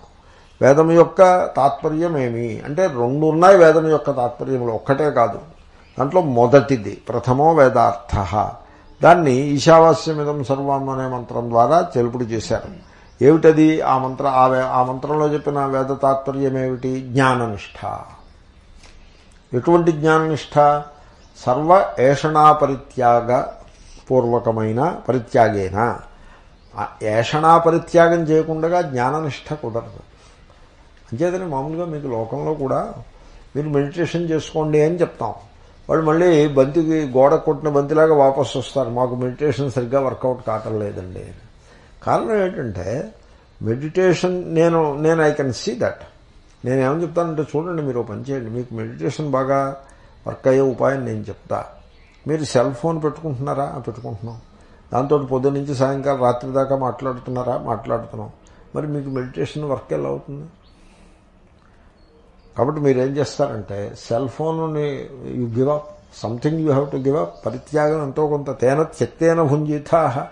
వేదం యొక్క తాత్పర్యం ఏమి? అంటే రెండు ఉన్నాయి వేదం యొక్క తాత్పర్యములు ఒక్కటే కాదు. దాంట్లో మొదటిది ప్రథమో వేదార్థ. దాన్ని ఈశావాస్యమిదం సర్వం అనే మంత్రం ద్వారా తెలుపుడు చేశారు. ఏమిటది? ఆ మంత్ర ఆ వే- ఆ మంత్రంలో చెప్పిన వేద తాత్పర్యం ఏమిటి? జ్ఞాననిష్ట. ఎటువంటి జ్ఞాననిష్ట సర్వ ఏషణా పరిత్యాగ పూర్వకమైన పరిత్యాగేన. ఏషణాపరిత్యాగం ఏషణా పరిత్యాగం చేయకుండా జ్ఞాననిష్ట కుదరదు. అంచేతని మామూలుగా మీకు లోకంలో కూడా మీరు మెడిటేషన్ చేసుకోండి అని చెప్తాం. వాళ్ళు మళ్ళీ బంతికి గోడ కొట్టిన బంతిలాగా వాపసు వస్తారు. మాకు మెడిటేషన్ సరిగ్గా వర్కౌట్ కావటం లేదండి. కారణం ఏంటంటే మెడిటేషన్ నేను నేను ఐ కెన్ సీ దట్ నేను చెప్తానంటే చూడండి మీరు పని చేయండి. మీకు మెడిటేషన్ బాగా వర్క్ అయ్యే ఉపాయం నేను చెప్తా. మీరు సెల్ ఫోన్ పెట్టుకుంటున్నారా? పెట్టుకుంటున్నాం. దాంతో పొద్దు నుంచి సాయంకాలం రాత్రి దాకా మాట్లాడుతున్నారా? మాట్లాడుతున్నాం. మరి మీకు మెడిటేషన్ వర్క్ ఎలా అవుతుంది? కాబట్టి మీరు ఏం చేస్తారంటే సెల్ ఫోన్ని you give up something you have to give up పరిత్యాగం ఎంతో కొంత తేన త్యక్తేన భుంజితా.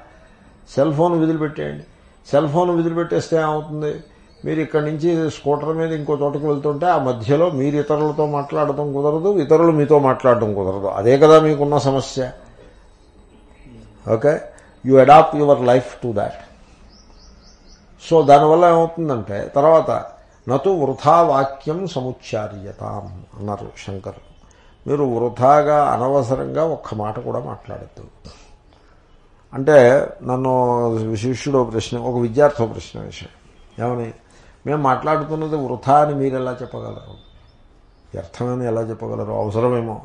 సెల్ ఫోన్ విదిలిపెట్టేయండి. సెల్ ఫోన్ విదిలిపెట్టేస్తే ఏమవుతుంది? మీరు ఇక్కడి నుంచి స్కూటర్ మీద ఇంకో చోటకి వెళ్తుంటే ఆ మధ్యలో మీరు ఇతరులతో మాట్లాడటం కుదరదు ఇతరులు మీతో మాట్లాడటం కుదరదు. అదే కదా మీకున్న సమస్య. Okay? You adapt your life to that so దానివల్ల ఏమవుతుందంటే తర్వాత నతు వృథా వాక్యం సముచ్చార్యతాం అన్నారు శంకరు. మీరు వృథాగా అనవసరంగా ఒక్క మాట కూడా మాట్లాడద్దు. అంటే నన్ను శిష్యుడు ప్రశ్న ఒక విద్యార్థి ప్రశ్న విషయం ఏమని? మేము మాట్లాడుతున్నది వృథా అని మీరు ఎలా చెప్పగలరు? వ్యర్థమని ఎలా చెప్పగలరు? అవసరమేమో.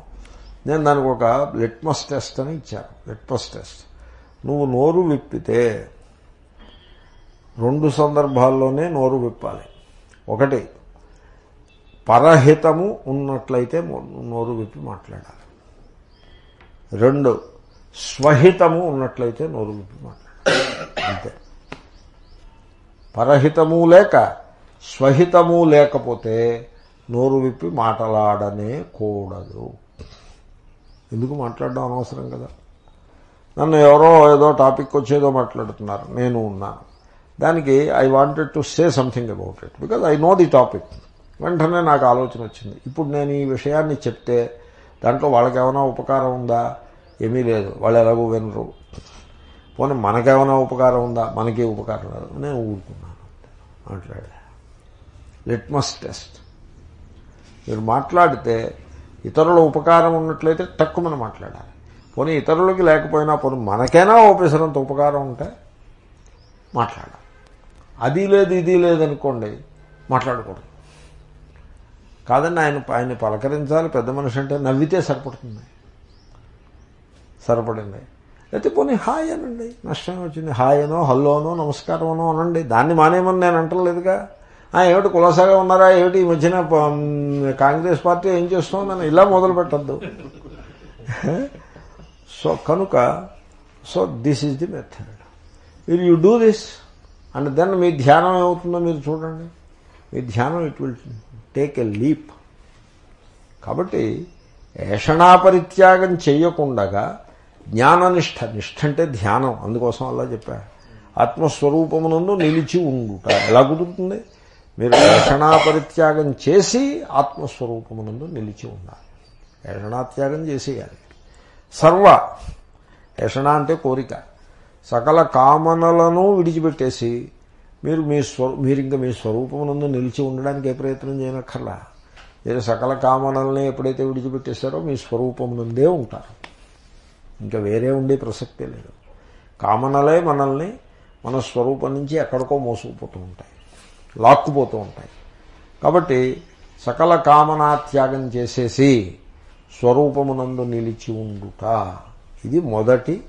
నేను దానికి ఒక లిట్మస్ టెస్ట్ అని ఇచ్చాను. లిట్మస్ టెస్ట్ నువ్వు నోరు విప్పితే రెండు సందర్భాల్లోనే నోరు విప్పాలి. ఒకటి పరహితము ఉన్నట్లయితే నోరు విప్పి మాట్లాడాలి. రెండు స్వహితము ఉన్నట్లయితే నోరు విప్పి మాట్లాడాలి. అంతే. పరహితము లేక స్వహితము లేకపోతే నోరు విప్పి మాట్లాడనే కూడదు. ఎందుకు మాట్లాడడం అనవసరం కదా? నన్ను ఎవరో ఏదో టాపిక్ వచ్చేదో మాట్లాడుతున్నారు. నేను ఉన్నాను. దానికి I wanted to say something about it because I know the topic వెంటనే నాకు ఆలోచన వచ్చింది. ఇప్పుడు నేను ఈ విషయాన్ని చెప్తే దాంట్లో వాళ్ళకి ఏమైనా ఉపకారం ఉందా? ఏమీ లేదు. వాళ్ళు ఎలాగో వినరు. పోనీ మనకేమైనా ఉపకారం ఉందా? మనకి ఉపకారం లేదు. నేను ఊరుకున్నాను. మాట్లాడా లిట్మస్ టెస్ట్. మీరు మాట్లాడితే ఇతరుల ఉపకారం ఉన్నట్లయితే తక్కువని మాట్లాడాలి. పోనీ ఇతరులకి లేకపోయినా పోనీ మనకైనా ఓపెసరంత ఉపకారం ఉంటే మాట్లాడాలి. అది లేదు ఇది లేదనుకోండి మాట్లాడకూడదు. కాదండి ఆయన ఆయన్ని పలకరించాలి పెద్ద మనిషి అంటే నవ్వితే సరిపడుతుంది. సరిపడింది. అయితే పోనీ హాయ్ అనండి. నష్టం వచ్చింది. హాయ్ అనో హల్లోనో నమస్కారమనో అనండి. దాన్ని మానేమని నేను అంటలేదుగా. ఏమిటి కులసాగా ఉన్నారా? ఏమిటి ఈ మధ్యన కాంగ్రెస్ పార్టీ ఏం చేస్తుందని ఇలా మొదలు పెట్టద్దు. సో కనుక so this is the method మీరు you do this and then మీ ధ్యానం ఏమవుతుందో మీరు చూడండి. మీ ధ్యానం it will take a leap కాబట్టి ఏషణా పరిత్యాగం చేయకుండగా జ్ఞాననిష్ట నిష్ఠ అంటే ధ్యానం అందుకోసం అలా చెప్పా. ఆత్మస్వరూపమునందు నిలిచి ఉండుట. ఎలా కుదురుతుంది? మీరు ఏషణా పరిత్యాగం చేసి ఆత్మస్వరూపమునందు నిలిచి ఉండాలి ఏషణాత్యాగం చేసేయాలి. సర్వ యషణ అంటే కోరిక. సకల కామనలను విడిచిపెట్టేసి మీరు మీ స్వ మీరు ఇంకా మీ స్వరూపమునందు నిలిచి ఉండడానికి ఏ ప్రయత్నం చేయనక్కర్లా. మీరు సకల కామనల్ని ఎప్పుడైతే విడిచిపెట్టేశారో మీ స్వరూపమునందే ఉంటారు. ఇంకా వేరే ఉండే ప్రసక్తే లేదు. కామనలే మనల్ని మన స్వరూపం నుంచి ఎక్కడికో మోసుకుపోతూ ఉంటాయి. లాక్కుపోతూ ఉంటాయి. కాబట్టి సకల కామనా త్యాగం చేసేసి స్వరూపమునందు నిలిచి ఉండుట ఇది మొదటి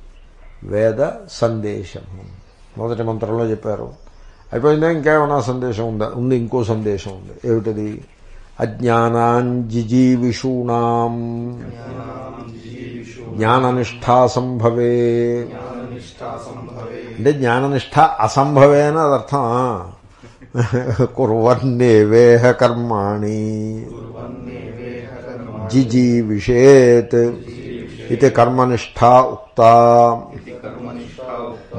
వేద సందేశము మొదటి మంత్రంలో చెప్పారు. అయిపోయిందా? ఇంకేమైనా సందేశం ఉందా? ఉంది ఇంకో సందేశం ఉంది. ఏమిటది? అజ్ఞానాంజిజీవిషూణాం జ్ఞాననిష్టా సంభవే. అంటే జ్ఞాననిష్ట అసంభవే అని అది అర్థం. కుర్వన్నేవేహ కర్మాణి జిజీవిషేత్ ఇది కర్మనిష్టా ఉక్త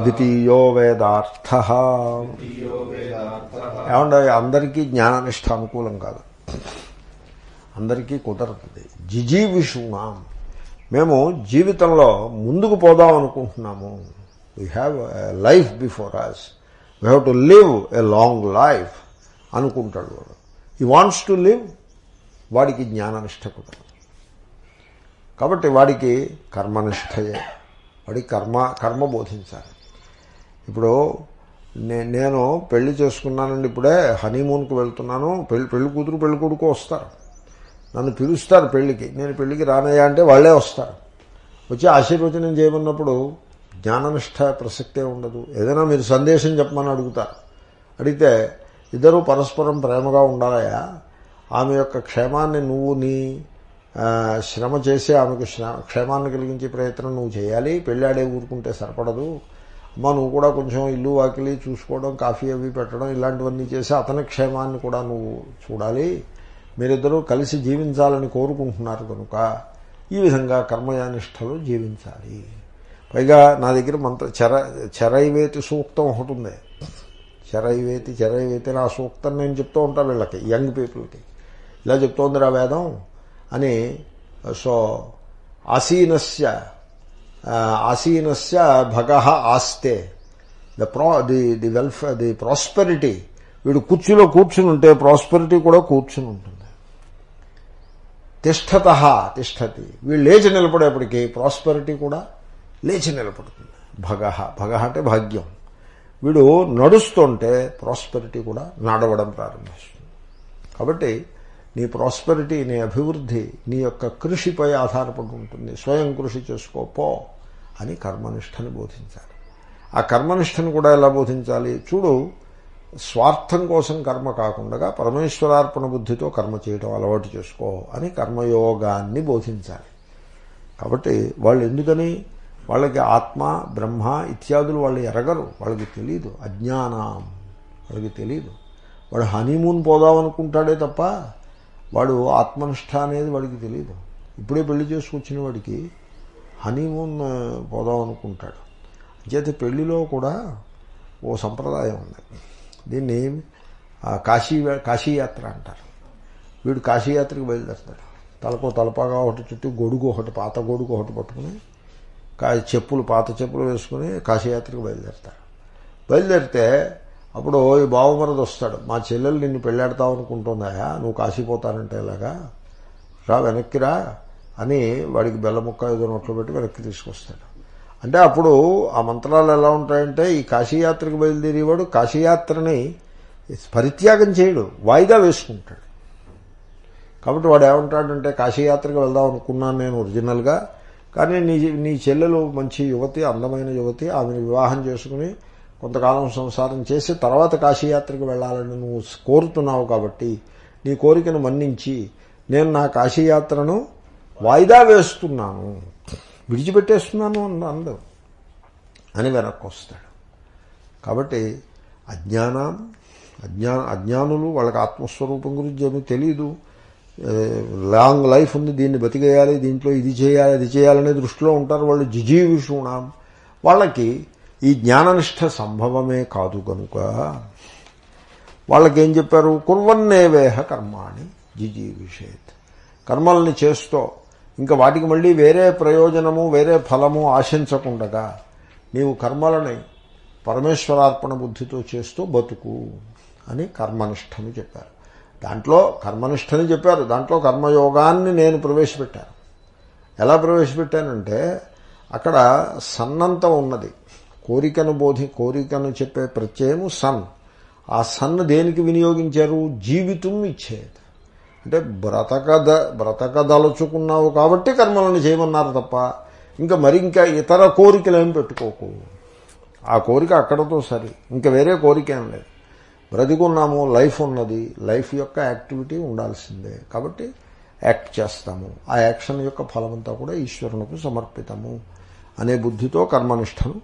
ద్వితీయో వేదార్థ ఏమంటే అందరికీ జ్ఞాననిష్ట అనుకూలం కాదు. అందరికీ కుదరతుంది జిజీవిషుణాం మేము జీవితంలో ముందుకు పోదాం అనుకుంటున్నాము. We have life before us we have to live a long life అనుకుంటాడు వాడు. ఈ వాంట్స్ టు లివ్ వాడికి జ్ఞాననిష్ట కుదరదు కాబట్టి వాడికి కర్మనిష్టయే. వాడికి కర్మ కర్మ బోధించాలి. ఇప్పుడు నే- నేను పెళ్ళి చేసుకున్నానండి ఇప్పుడే హనీమూన్కి వెళ్తున్నాను పెళ్ళి పెళ్ళి కూతురు పెళ్ళి కొడుకు వస్తారు. నన్ను పిలుస్తారు పెళ్ళికి. నేను పెళ్ళికి రానయ్యా అంటే వాళ్ళే వస్తారు. వచ్చి ఆశీర్వచనం చేయమన్నప్పుడు జ్ఞాననిష్ట ప్రసక్తే ఉండదు. ఏదైనా మీరు సందేశం చెప్పమని అడుగుతారు అడిగితే ఇద్దరూ పరస్పరం ప్రేమగా ఉండాలయా? ఆమె యొక్క క్షేమాన్ని నువ్వు నీ శ్రమ చేసి ఆమెకు క్షేమాన్ని కలిగించే ప్రయత్నం నువ్వు చేయాలి. పెళ్ళాడే ఊరుకుంటే సరిపడదు. అమ్మ నువ్వు కూడా కొంచెం ఇల్లు వాకిలి చూసుకోవడం కాఫీ అవి పెట్టడం ఇలాంటివన్నీ చేసి అతని క్షేమాన్ని కూడా నువ్వు చూడాలి. మీరిద్దరూ కలిసి జీవించాలని కోరుకుంటున్నారు కనుక ఈ విధంగా కర్మయానిష్టలు జీవించాలి. పైగా నా దగ్గర మంత్ర చర చరైవేతి సూక్తం ఒకటి ఉంది. చరైవేతి చరైవేతి నా సూక్తం నేను చెప్తూ ఉంటాను వీళ్ళకి యంగ్ పీపుల్కి. ఇలా చెప్తోందిరా వేదం అని సో ఆసీనస్య ఆసీనస్య భగ ఆస్తే. The pro the the welfare the prosperity వీడు కుర్చీలో కూర్చుని ఉంటే ప్రాస్పెరిటీ కూడా కూర్చుని ఉంటుంది. తిష్టత తిష్టతి. వీళ్ళు లేచి నిలబడేప్పటికీ ప్రాస్పెరిటీ కూడా లేచి నిలబడుతుంది. భగ భగ అంటే భాగ్యం. వీడు నడుస్తుంటే ప్రాస్పెరిటీ కూడా నడవడం ప్రారంభిస్తుంది. కాబట్టి నీ ప్రాస్పెరిటీ నీ అభివృద్ధి నీ యొక్క కృషిపై ఆధారపడి ఉంటుంది. స్వయం కృషి చేసుకోపో అని కర్మనిష్టని బోధించాలి. ఆ కర్మనిష్టను కూడా ఎలా బోధించాలి? చూడు స్వార్థం కోసం కర్మ కాకుండా పరమేశ్వరార్పణ బుద్ధితో కర్మ చేయడం అలవాటు చేసుకో అని కర్మయోగాన్ని బోధించాలి. కాబట్టి వాళ్ళు ఎందుకని వాళ్ళకి ఆత్మ బ్రహ్మ ఇత్యాదులు వాళ్ళు ఎరగరు. వాళ్ళకి తెలియదు అజ్ఞానం వాళ్ళకి తెలియదు వాడు హనీమూన్ పోదామనుకుంటాడే తప్ప వాడు ఆత్మనిష్ట అనేది వాడికి తెలియదు ఇప్పుడే పెళ్ళి చేసుకొచ్చిన వాడికి హనీమూన్ పోదాం అనుకుంటాడు. అంచేత పెళ్ళిలో కూడా ఓ సంప్రదాయం ఉంది. దీన్ని కాశీ కాశీయాత్ర అంటారు. వీడు కాశీయాత్రకు బయలుదేరుతాడు. తలకో తలపాగా ఒకటి చుట్టూ గొడుగు ఒకటి పాత గొడుగు ఒకటి పట్టుకుని చెప్పులు పాత చెప్పులు వేసుకుని కాశీయాత్రకు బయలుదేరుతాడు బయలుదేరితే అప్పుడు ఈ బావమరది వస్తాడు. మా చెల్లెలు నిన్ను పెళ్ళాడతావు అనుకుంటుందాయా? నువ్వు కాశీపోతానంటే ఇలాగా రా వెనక్కిరా అని వాడికి బెల్ల ముక్క ఏదో నోట్లో పెట్టి వెనక్కి తీసుకొస్తాడు. అంటే అప్పుడు ఆ మంత్రాలు ఎలా ఉంటాయంటే ఈ కాశీయాత్రకు బయలుదేరేవాడు కాశీయాత్రని పరిత్యాగం చేయడు వాయిదా వేసుకుంటాడు. కాబట్టి వాడు ఏమంటాడంటే కాశీయాత్రకు వెళ్దాం అనుకున్నాను నేను ఒరిజినల్గా కానీ నీ నీ చెల్లెలు మంచి యువతి అందమైన యువతి ఆమెను వివాహం చేసుకుని కొంతకాలం సంసారం చేసి తర్వాత కాశీయాత్రకు వెళ్ళాలని నువ్వు కోరుతున్నావు కాబట్టి నీ కోరికను మన్నించి నేను నా కాశీయాత్రను వాయిదా వేస్తున్నాను. విడిచిపెట్టేస్తున్నాను అన్న అందం అని వెనక్కొస్తాడు కాబట్టి అజ్ఞానం అజ్ఞా అజ్ఞానులు వాళ్ళకి ఆత్మస్వరూపం గురించి ఏమీ తెలియదు లాంగ్ లైఫ్ ఉంది దీన్ని బతికేయాలి దీంట్లో ఇది చేయాలి అది చేయాలనే దృష్టిలో ఉంటారు వాళ్ళు జిజీవిషుణాం వాళ్ళకి ఈ జ్ఞాననిష్ట సంభవమే కాదు కనుక వాళ్ళకేం చెప్పారు? కుర్వన్నేవేహ కర్మాణి జిజీవిషేత్. కర్మల్ని చేస్తూ ఇంకా వాటికి మళ్ళీ వేరే ప్రయోజనము వేరే ఫలము ఆశించకుండగా నీవు కర్మలని పరమేశ్వరార్పణ బుద్ధితో చేస్తూ బతుకు అని కర్మనిష్టని చెప్పారు. దాంట్లో కర్మనిష్టని చెప్పారు. దాంట్లో కర్మయోగాన్ని నేను ప్రవేశపెట్టాను. ఎలా ప్రవేశపెట్టానంటే అక్కడ సన్నంత ఉన్నది. కోరికను బోధి కోరికను చెప్పే ప్రత్యయము సన్. ఆ సన్ దేనికి వినియోగించారు? జీవితం ఇచ్చేది. అంటే బ్రతకద బ్రతకదలుచుకున్నావు కాబట్టి కర్మలను చేయమన్నారు తప్ప ఇంకా మరి ఇంకా ఇతర కోరికలు ఏం పెట్టుకోకు. ఆ కోరిక అక్కడతో సరి. ఇంకా వేరే కోరిక ఏం లేదు. బ్రతికున్నాము లైఫ్ ఉన్నది లైఫ్ యొక్క యాక్టివిటీ ఉండాల్సిందే. కాబట్టి యాక్ట్ చేస్తాము. ఆ యాక్షన్ యొక్క ఫలమంతా కూడా ఈశ్వరునికి సమర్పితము అనే బుద్ధితో కర్మనిష్టను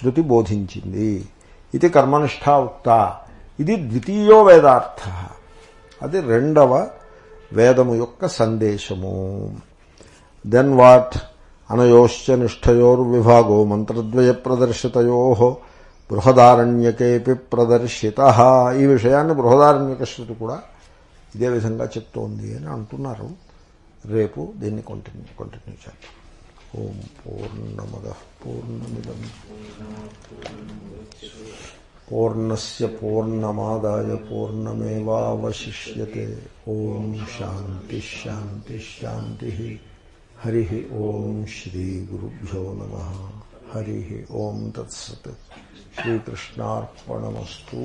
శృతి బోధించింది. ఇది కర్మనిష్ట ఉక్త ఇది ద్వితీయో వేదార్థ. అది రెండవ వేదము యొక్క సందేశము. దెన్ వాట్ అనయోశ్చ నిష్ఠయోర్విభాగో మంత్రద్వయ ప్రదర్శితయో బృహదారణ్యకేపి ప్రదర్శిత. ఈ విషయాన్ని బృహదారణ్యక శృతి కూడా ఇదే విధంగా చెప్తోంది అని అంటున్నారు. రేపు దీన్ని కంటిన్యూ కంటిన్యూ చేద్దాం. ఓం పూర్ణమద పూర్ణమిదం. పూర్ణస్ పూర్ణమాదాయ పూర్ణమేవాశిష్యే ఓం శాంతి శాంతి శాంతి. హరి ఓం శ్రీ గురుభ్యో నమ. హరి ఓం తత్సత్. श्रीकृष्णापणमस्तू